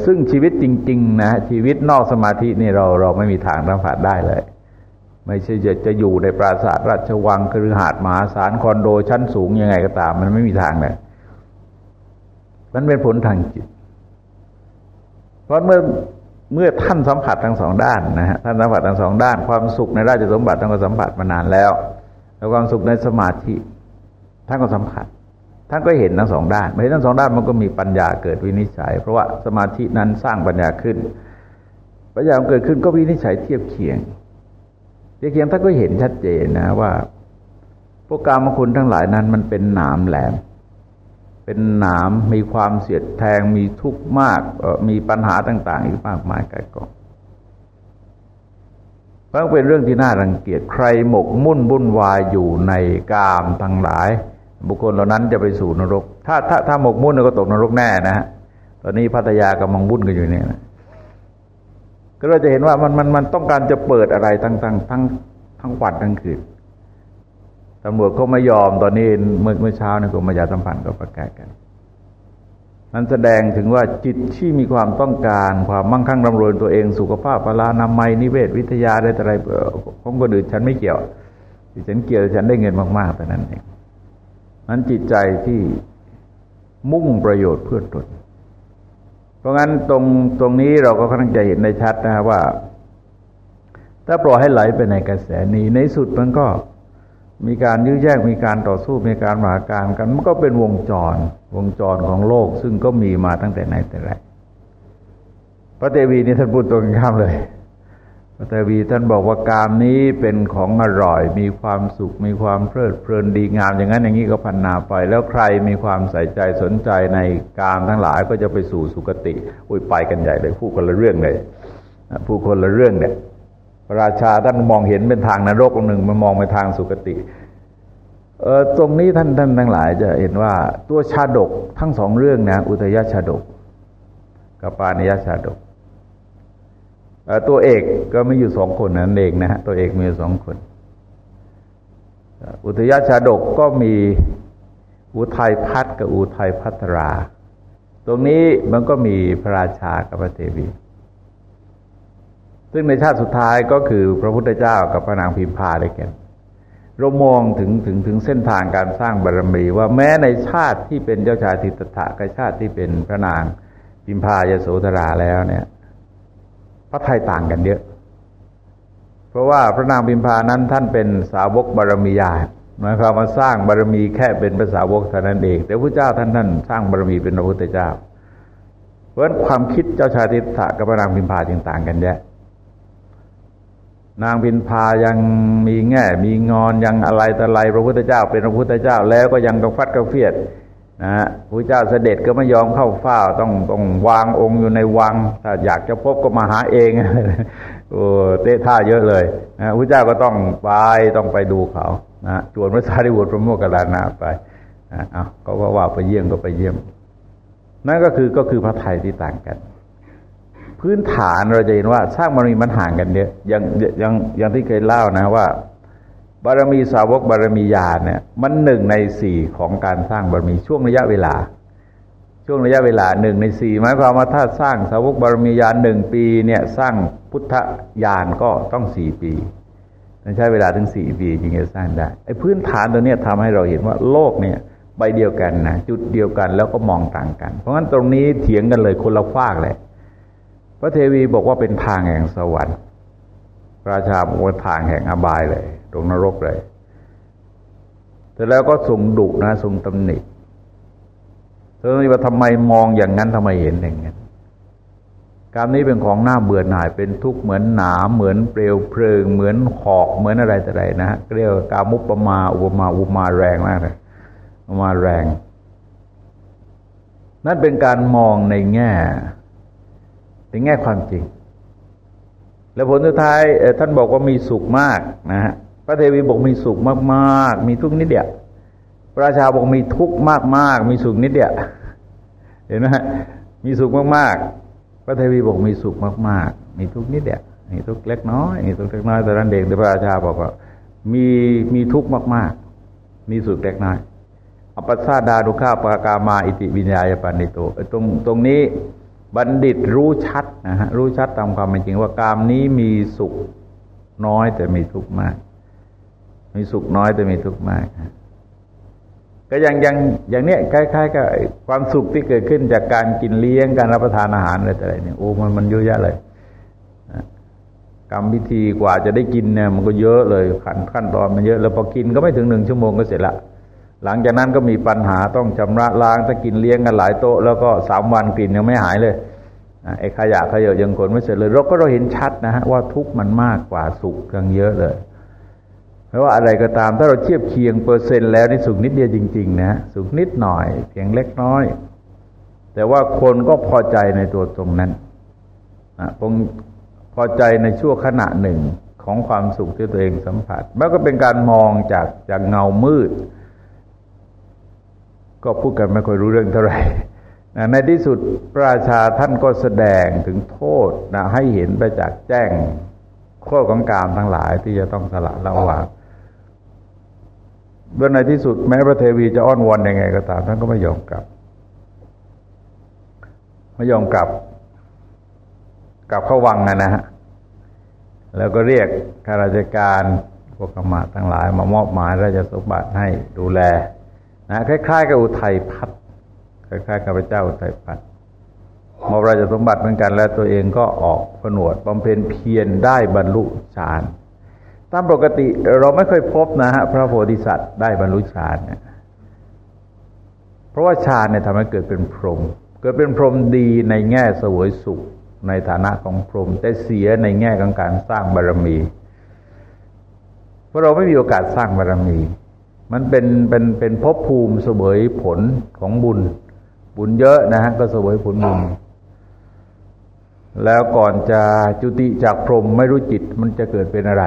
ซึ่งชีวิตจริง ๆ นะ ชีวิตนอกสมาธินี่เราเราไม่มีทางสัมผัสได้เลย ไม่ใช่จะจะอยู่ในปราสาทราชวังคฤหาสน์มหาศาลคอนโดชั้นสูงยังไงก็ตาม มันไม่มีทางเลยมันเป็นผลทางจิต เพราะเมื่อเมื่อท่านสัมผัสทั้งสองด้านนะฮะท่านสัมผัสทั้งสองด้าน ความสุขในราชสมบัติท่านก็สัมผัสมานานแล้ว แล้วความสุขในสมาธิท่านก็สัมผัสท่านก็เห็นทั้งสองด้านเห็นทั้งสองด้านมันก็มีปัญญาเกิดวินิจฉัย เพราะว่าสมาธินั้นสร้างปัญญาขึ้น ปัญญาเกิดขึ้นก็วินิจฉัยเทียบเคียงเทียบเคียงท่านก็เห็นชัดเจนนะว่าพวกกรรมคุณทั้งหลายนั้น มันเป็นหนามแหลม เป็นหนามมีความเสียดแทงมีทุกข์มากมีปัญหาต่าง ๆ อีกมากมายกายกอง ราะเป็นเรื่องที่น่ารังเกียจใครหมกมุ่นบุ่นวายอยู่ในกามทั้งหลาย บุคคลเหล่านั้นจะไปสู่นรก ถ้าถ้าถ้าหมกมุ่นก็ตกนรกแน่นะฮะตอนนี้พัทยากำลังบุ่นกันอยู่เนี่ยนะก็เราจะเห็นว่ามันมันมันต้องการจะเปิดอะไรทั้งทั้งทั้งทั้งวันทั้งคืนตำรวจก็ไม่ยอมตอนนี้เมื่อเมื่อเช้าในกรมประชาสัมพันธ์ก็ประกาศกัน นั้นแสดงถึงว่าจิตที่มีความต้องการ ความมั่งคั่งร่ำรวยตัวเองสุขภาพพลานามัยนิเวศวิทยาได้อะไรของคนอื่นฉันไม่เกี่ยวฉันเกี่ยวฉันได้เงินมากๆแต่นั้นเองนั้นจิตใจที่มุ่งประโยชน์เพื่อตน เพราะงั้นตรงตรงนี้เราก็ค่อนข้างจะเห็นในชัดนะครับว่า ถ้าปล่อยให้ไหลไปในกระแสนี้ในสุดมันก็ มีการยื้อแย่งมีการต่อสู้มีการหมาการกันมันก็เป็นวงจรวงจรของโลก ซึ่งก็มีมาตั้งแต่ไหนแต่ไรพระเทวีนี่ท่านพูดตรงข้ามเลย พระเทวีท่านบอกว่ากามนี้เป็นของอร่อย มีความสุขมีความเพลิดเพลินดีงาม อย่างนั้นอย่างนี้ก็พันนาไป แล้วใครมีความใส่ใจสนใจในกามทั้งหลายก็จะไปสู่สุคติ อุ้ยไปกันใหญ่เลยพูดคนละเรื่องเลยพูดคนละเรื่องเนี่ย ระราชาท่านมองเห็นเป็นทางนรกหนึ่งมันมองไปทางสุคติเออตรงนี้ท่านท่านทั้งหลายจะเห็นว่าตัวชาดกทั้งสองเรื่องนะอุทยชาดกกับปานิยชาดกตัวเอกก็ไม่อยู่สองคนนั่นเองนะฮะตัวเอกมีอยู่สองคน อุทยชาดกก็มีอุทัยพัฒกับอุทัยพัทรา ตรงนี้มันก็มีพระราชากับพระเทวี ซึ่งในชาติสุดท้ายก็คือพระพุทธเจ้ากับพระนางพิมพาได้แก่เรามองถึงถึงถึงเส้นทางการสร้างบารมีว่าแม้ในชาติที่เป็นเจ้าชายทิตถะกับชาติที่เป็นพระนางพิมพายโสธราแล้วเนี่ยพระไทยต่างกันเยอะ เพราะว่าพระนางพิมพานั้นท่านเป็นสาวกบารมีญาหมายความมาสร้างบารมีแค่เป็นภาษาวกเท่านั้นเองแต่พระเจ้าท่านท่านสร้างบารมีเป็นพระพุทธเจ้า เพราะฉะนั้นความคิดเจ้าชายทิฏฐะกับพระนางพิมพาจึงต่างกันแยะ นางพินพายังมีแง่ มีงอนยังอะไรแต่อะไรพระพุทธเจ้าเป็นพระพุทธเจ้าแล้วก็ยังต้องฟัดกระเฟียดนะฮะพระเจ้าเสด็จก็ไม่ยอมเข้าเฝ้าต้องต้องวางองค์อยู่ในวัง ถ้าอยากจะพบก็มาหาเองโอ้เตะท่าเยอะเลยนะพระเจ้าก็ต้องไปต้องไปดูเขานะจวนพระสารีบุตรพระโมคคัลลานะไปนะเอาเขาก็ว่าไปเยี่ยมก็ไปเยี่ยม นั่นก็คือก็คือพระไทยที่ต่างกัน พื้นฐานเราจะเห็นว่าสร้างบารมีมันห่างกันเยอะอย่างอย่างอย่างที่เคยเล่านะว่า บารมีสาวกบารมีญาณเนี่ยมันหนึ่งในสี่ของการสร้างบารมีช่วงระยะเวลา ช่วงระยะเวลาหนึ่งในสี่หมายความว่าถ้าสร้างสาวกบารมีญาณหนึ่งปีเนี่ยสร้างพุทธญาณก็ต้องสี่ปีมันใช้เวลาถึงสี่ปีจึงจะสร้างได้ไอ้พื้นฐานตัวเนี้ยทำให้เราเห็นว่าโลกเนี่ยใบเดียวกันนะจุดเดียวกันแล้วก็มองต่างกัน เพราะฉะนั้นตรงนี้เถียงกันเลยคนละฟากเลย ระเทวีบอกว่าเป็นทางแห่งสวรรค์ ราชาบอกว่าทางแห่งอบายเลยตรงนรกเลย แต่แล้วก็ทรงดุนะทรงตำหนิเธอว่าทำไมมองอย่างนั้นทำไมเห็นอย่างนั้นการนี้เป็นของหน้าเบื่อหน่ายเป็นทุกข์เหมือนหนามเหมือนเปลวเพลิง เหมือนหอกเหมือนอะไรแต่ไรนะฮะเรียกกามุปมาอุปมาอุมาแรงมากเลยอุมาแรง นั่นเป็นการมองในแง่ ในแง่ความจริง แล้วผลสุดท้ายท่านบอกว่ามีสุขมากนะฮะพระเทวีบอกมีสุขมากๆ มีทุกนิดเดียวพระราชาบอกมีทุกข์มากๆ มีสุขนิดเดียวเห็นไหมมีสุขมากๆ พระเทวีบอกมีสุขมากๆ มีทุกนิดเดียวมีทุกเล็กน้อยมีทุกเล็กน้อยแต่นั้นเด็กแต่พระราชาบอกว่ามีมีทุกข์มาก ๆ มีสุขเล็กน้อยอปัสสาดาดุข้าปากามาอิติวิญญาณปันนิโตตรงตรงนี้ บัณฑิตรู้ชัดนะฮะรู้ชัดตามความเป็นจริงว่ากามนี้มีสุขน้อยแต่มีทุกข์มาก มีสุขน้อยแต่มีทุกข์มากก็อย่างอย่างอย่างเนี้ยคล้ายๆกับความสุขที่เกิดขึ้นจากการกินเลี้ยงการรับประทานอาหารอะไรแต่ไรเนี่ยโอ้มันมันเยอะแยะเลยกรรมพิธีกว่าจะได้กินเนี่ยมันก็เยอะเลยขั้นขั้นตอนมันเยอะ แล้วพอกินก็ไม่ถึงหนึ่งชั่วโมงก็เสร็จละ หลังจากนั้นก็มีปัญหาต้องชำระล้างถ้ากินเลี้ยงกันหลายโต๊ะแล้วก็สามวันกลิ่นยังไม่หายเลยไอ้ขยะขยะยังขนไม่เสร็จเลยเราก็เราเห็นชัดนะฮะว่าทุกมันมากกว่าสุขกันเยอะเลยเพราะว่าอะไรก็ตามถ้าเราเทียบเคียงเปอร์เซ็นต์แล้วนี่สุขนิดเดียวจริง ๆ นะสุขนิดหน่อยเพียงเล็กน้อย แต่ว่าคนก็พอใจในตัวตรงนั้นนะคงพอใจในชั่วขณะหนึ่งของความสุขที่ตัวเองสัมผัส มันก็เป็นการมองจากจากเงามืด ก็พูดกันไม่ค่อยรู้เรื่องเท่าไหร่ในที่สุดพระราชาท่านก็แสดงถึงโทษนะให้เห็นไปจากแจ้งโทษของกามทั้งหลายที่จะต้องสละละวางด้วยในที่สุดแม้พระเทวีจะอ้อนวอนยังไงก็ตามท่านก็ไม่ยอมกลับ ไม่ยอมกลับ กลับเข้าวังนะฮะแล้วก็เรียกข้าราชการพวกกรรมาทั้งหลาย มามอบหมายราชสมบัติให้ดูแล นะคล้ายๆกับอุทัยพัดคล้ายๆกับพระเจ้าอุทัยพัดมอบราชสมบัติเหมือนกันแล้วตัวเองก็ออกผนวดบำเพ็ญเพียรได้บรรลุฌานตามปกติเราไม่เคยพบนะฮะพระโพธิสัตว์ได้บรรลุฌานเนี่ยเพราะว่าฌานเนี่ยทำให้เกิดเป็นพรหมเกิดเป็นพรหมดีในแง่สวยสุขในฐานะของพรหมแต่เสียในแง่ของการสร้างบารมี เพราะเราไม่มีโอกาสสร้างบารมี มันเป็นเป็นเป็นภพภูมิเสวยผลของบุญ บุญเยอะนะฮะก็เสวยผลบุญ แล้วก่อนจะจุติจากพรหมไม่รู้จิตมันจะเกิดเป็นอะไร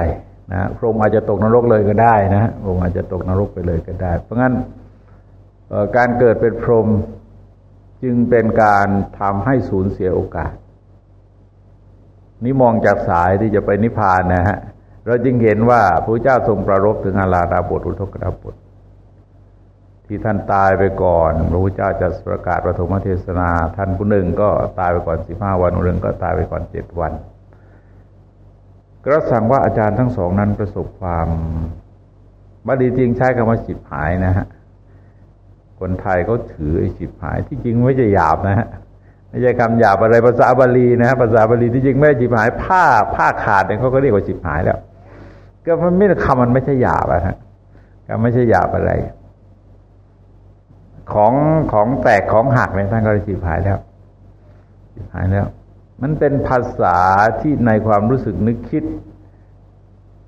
นะพรหมอาจจะตกนรกเลยก็ได้นะพรหมอาจจะตกนรกไปเลยก็ได้ เพราะงั้นการเกิดเป็นพรหมจึงเป็นการทำให้สูญเสียโอกาส นี่มองจากสายที่จะไปนิพพานนะฮะ เราจึงเห็นว่าพระเจ้าทรงประรบถึงอาลาดาบทอุทกดาบทที่ท่านตายไปก่อน พระพุทธเจ้าจะประกาศปฐมเทศนา ท่านผู้หนึ่งก็ตายไปก่อนสิบห้าวันหนึ่งก็ตายไปก่อนเจ็ดวันก็สั่งว่าอาจารย์ทั้งสองนั้นประสบความบดีจริงใช้คำว่าจิบหายนะฮะ คนไทยเขาถือไอ้จิบหาย ที่จริงไม่ใช่หยาบนะฮะไม่ใช่คำหยาบอะไรภาษาบาลีนะภาษาบาลีที่จริงไม่จิบหายผ้าผ้าขาดเนี่ยเขาก็เรียกว่าจิบหายแล้ว ก็มันไม่คำมันไม่ใช่หยาบอะฮะก็ไม่ใช่หยาบอะไร ของของแตกของหักเนี่ยท่านก็จีบหายแล้วจีบหายแล้ว มันเป็นภาษาที่ในความรู้สึกนึกคิด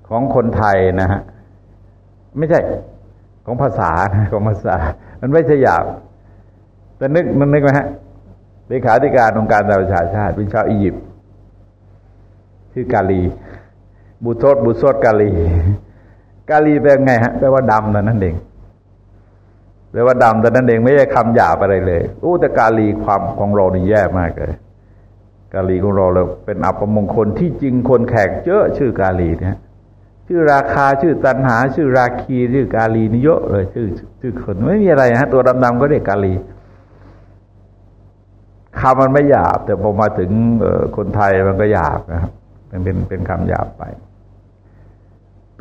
ของคนไทยนะฮะไม่ใช่ของภาษาของภาษา มันไม่ใช่หยาบ แต่นึกมันนึกไหมฮะเลขาธิการองค์การสหประชาชาติเป็นชาวอียิปต์ชื่อกาลี บุตรบุตรกาลี กาลีแปลไงฮะแปลว่าดำแต่นั่นเองแปลว่าดำแต่นั่นเองไม่ใช่คำหยาบอะไรเลยโอ้แต่กาลีความของเรานี่แย่มากเลยกาลีของเราเราเป็นอัปมงคลที่จริงคนแขกเยอะชื่อกาลีเนี่ยชื่อราคาชื่อตันหา ชื่อราคีชื่อกาลีนี่เยอะเลยชื่อชื่อคนไม่มีอะไรฮะตัวดำๆก็เรียกกาลีคำมันไม่หยาบ แต่พอมาถึงคนไทยมันก็หยาบนะครับเป็นเป็นเป็นคำหยาบไป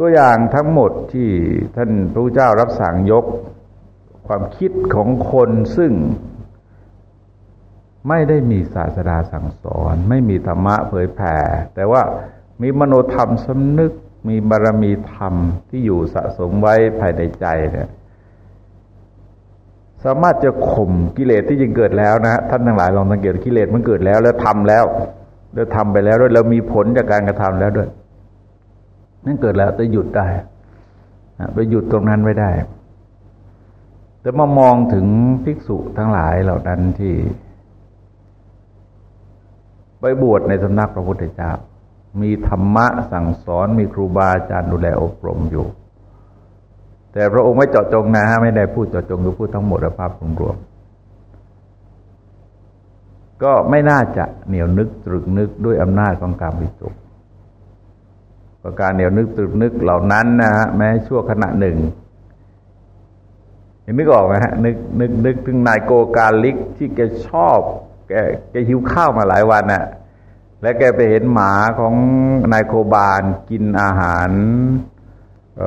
ตัวอย่างทั้งหมดที่ท่านพระเจ้ารับสั่งยกความคิดของคนซึ่งไม่ได้มีศาสดาสั่งสอน ไม่มีธรรมะเผยแผ่ แต่ว่ามีมโนธรรมสำนึก มีบารมีธรรมที่อยู่สะสมไว้ภายในใจเนี่ยสามารถจะข่มกิเลสที่ยังเกิดแล้วนะท่านทั้งหลายลองสังเกตกิเลสมันเกิดแล้ว แล้วทำแล้วแล้วทำไปแล้วด้วยเรามีผลจากการกระทำแล้วด้วย นั่นเกิดแล้วจะหยุดได้ไปหยุดตรงนั้นไม่ได้ แต่มามองถึงภิกษุทั้งหลายเหล่านั้นที่ ไปบวชในสำนักพระพุทธเจ้า มีธรรมะสั่งสอนมีครูบาอาจารย์ดูแลอบรมอยู่ แต่พระองค์ไม่เจาะจงนะฮะไม่ได้พูดเจาะจงคือพูดทั้งหมดภาพรวมก็ไม่น่าจะเหนียวนึกตรึกนึกด้วยอำนาจของการวิตก ประการเหนียวนึกตรึกนึกเหล่านั้นนะฮะแม้ชั่วขณะหนึ่งเห็นนึกออกไหมฮะนึกนึกนึกถึงนายโกกาลิกที่แกชอบแกแกหิวข้าวมาหลายวันน่ะ และแกไปเห็นหมาของนายโคบาลกินอาหาร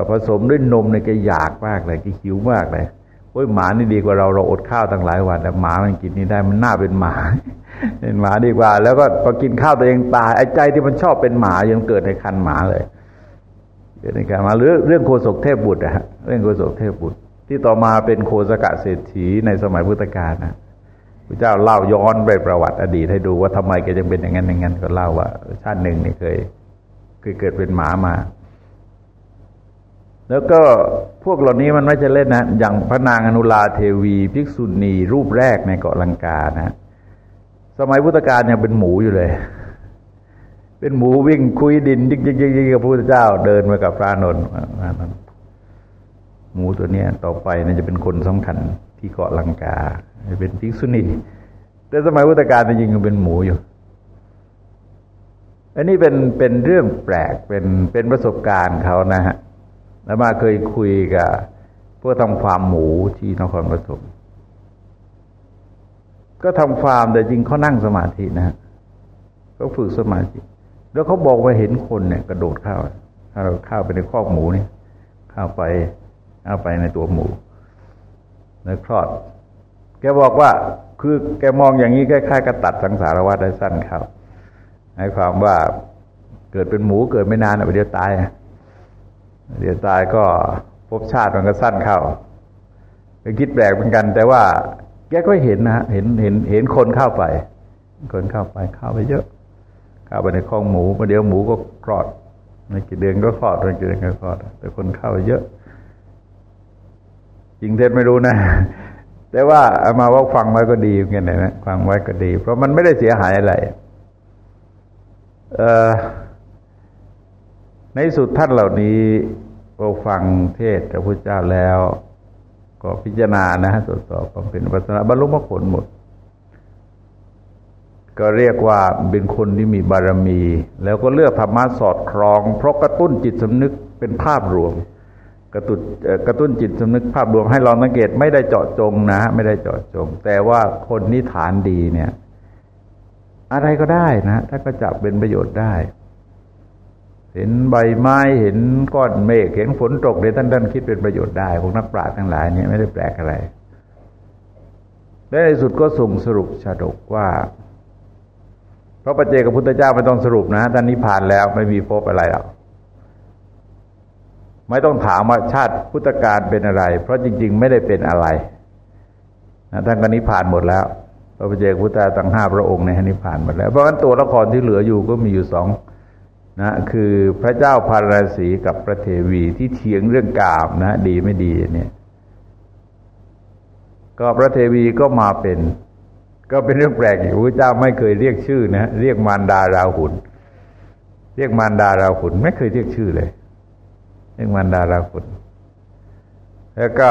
ผสมด้วยนมในแกอยากมากเลยแกหิวมากเลยโอ้ยหมานี่ดีกว่าเราเราอดข้าวตั้งหลายวันแต่หมามันกินนี่ได้มันน่าเป็นหมา เป็นหมาดีกว่า แล้วก็พอกินข้าวตัวเองตายไอ้ใจที่มันชอบเป็นหมายังเกิดในคันหมาเลยเกิดในการมาเรื่องเรื่องโคศกเทพบุตรอะเรื่องโคศกเทพบุตร ที่ต่อมาเป็นโคสกะเศรษฐีในสมัยพุทธกาลนะพระเจ้าเล่าย้อนไปประวัติอดีตให้ดูว่าทำไมแกจึงเป็นอย่างนั้นอย่างนั้นก็เล่าว่า ชาติหนึ่งนี่เคยเคยเกิดเป็นหมามา แล้วก็พวกเหล่านี้มันไม่จะเล่นนะ อย่างพระนางอนุลาเทวี ภิกษุณีรูปแรกในเกาะลังกานะ สมัยพุทธกาลยังเป็นหมูอยู่เลย เป็นหมูวิ่งคุยดินยิกยิกยิกยิกกับพระพุทธเจ้า เดินมากับพระนนท์หมูตัวเนี้ยต่อไปน่าจะเป็นคนสำคัญที่เกาะลังกาเป็นภิกษุณีแต่สมัยพุทธกาลจริงๆเป็นหมูอยู่อันนี้เป็นเป็นเรื่องแปลกเป็นเป็นประสบการณ์เขานะฮะแล้วมาเคยคุยกับพวกทำฟามหมูที่นครปฐม ก็ทำฟาร์มแต่จริงเขานั่งสมาธินะฮะก็ฝึกสมาธิ แล้วเขาบอกว่าเห็นคนเนี่ย กระโดดเข้าถ้าเราเข้าไปในคอกหมูเนี่ยเข้าไปเข้าไปในตัวหมูในคลอด แกบอกว่าคือแกมองอย่างนี้คล้ายๆกระตัดสังสารวัฏได้สั้นเข้าให้ความว่าเกิดเป็นหมูเกิดไม่นานอะเดี๋ยวตายเดี๋ยวตายก็พบชาติมันก็สั้นเข้าไปคิดแปลกเหมือนกัน แต่ว่า แกก็เห็นนะเห็นเห็นเห็นคนเข้าไป คนเข้าไปเข้าไปเยอะ เข้าไปในคลองหมูประเดี๋ยวหมูก็คลอดในกี่เดือนก็คลอดในกี่เดือนก็คลอด แต่คนเข้าเยอะ จริงเท็จไม่รู้นะ แต่ว่าเอามาว่าฟังไว้ก็ดีเหมือนกันนะฟังไว้ก็ดี เพราะมันไม่ได้เสียหายอะไรในสุดท่านเหล่านี้พอฟังเทศพระพุทธเจ้าแล้ว ก็พิจารณานะฮะตรวจสอบความเป็นปัสนาบรรลุมรรคผลหมด ก็เรียกว่าเป็นคนที่มีบารมี แล้วก็เลือกธรรมะสอดคล้อง เพราะกระตุ้นจิตสำนึกเป็นภาพรวม กระตุ้นกระตุ้นจิตสำนึกภาพรวมให้เราสังเกตไม่ได้เจาะจงนะ ไม่ได้เจาะจง แต่ว่าคนนิฐานดีเนี่ย อะไรก็ได้นะ ถ้าก็จับเป็นประโยชน์ได้ เห็นใบไม้เห็นก้อนเมฆเห็นฝนตกเลยท่านท่านคิดเป็นประโยชน์ได้พวกนักปราชญ์ทั้งหลายเนี่ยไม่ได้แปลกอะไรและในสุดก็ส่งสรุปชาดกว่าพระปัจเจกพุทธเจ้าไม่ต้องสรุปนะท่านนิพพานแล้วไม่มีพบอะไรหรอกไม่ต้องถามว่าชาติพุทธกาลเป็นอะไร เพราะจริง ๆ ไม่ได้เป็นอะไรนะท่านก็นิพพานหมดแล้ว พระพุทธเจ้าพุทธาตั้งห้าพระองค์ในนิพพานหมดแล้วเพราะฉะนั้นตัวละครที่เหลืออยู่ก็มีอยู่สอง นะคือพระเจ้าพาราสีกับพระเทวีที่เถียงเรื่องกามนะดีไม่ดีเนี่ย ก็พระเทวีก็มาเป็น ก็เป็นเรื่องแปลกอยู่พระเจ้าไม่เคยเรียกชื่อนะเรียกมารดาราหุนเรียกมารดาราหุนไม่เคยเรียกชื่อเลย เรียกมารดาราหุนแล้วก็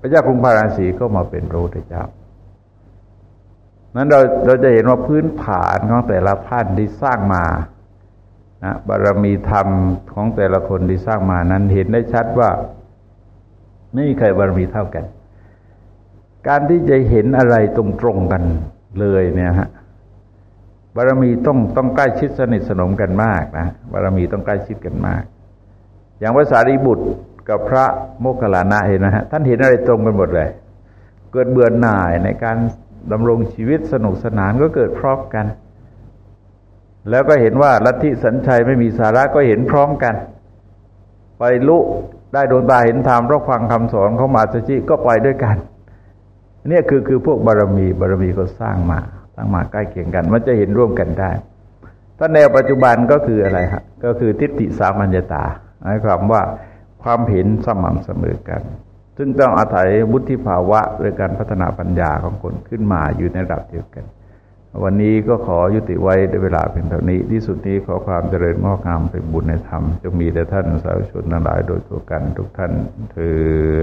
พระเจ้ากรุงพาราสีก็มาเป็นพระพุทธเจ้า นั้นเราเราจะเห็นว่าพื้นฐานของแต่ละท่านที่สร้างมานะบารมีธรรมของแต่ละคนที่สร้างมานั้นเห็นได้ชัดว่า ไม่มีใครบารมีเท่ากัน การที่จะเห็นอะไรตรงตรงกันเลยเนี่ยฮะบารมีต้องต้องใกล้ชิดสนิทสนมกันมากนะบารมีต้องใกล้ชิดกันมาก อย่างพระสารีบุตรกับพระโมคคัลลานะเห็นนะฮะท่านเห็นอะไรตรงกันหมดเลย เกิดเบื่อหน่ายในการ ดำรงชีวิตสนุกสนานก็เกิดพร้อมกัน แล้วก็เห็นว่าลัทธิสัญชัยไม่มีสาระก็เห็นพร้อมกัน ไปลุได้ดวงตาเห็นธรรมเพราะฟังคำสอนของมาสจิก็ไปด้วยกันเนี่ยคือคือพวกบารมีบารมีก็สร้างมาสร้างมาใกล้เคียงกัน มันจะเห็นร่วมกันได้ถ้าแนวปัจจุบันก็คืออะไรฮะก็คือทิฏฐิสามัญญตาหมายความว่าความเห็นสม่ำเสมอกัน ซึ่งต้องอาศัยวุฒิภาวะโดยการพัฒนาปัญญาของคนขึ้นมาอยู่ในระดับเดียวกัน วันนี้ก็ขอยุติไว้ในเวลาเพียงเท่านี้ ที่สุดนี้ขอความเจริญงอกงามเป็นบุญในธรรมจะมีแต่ท่านสาธุชนทั้งหลายโดยตัวกันทุกท่านเถอ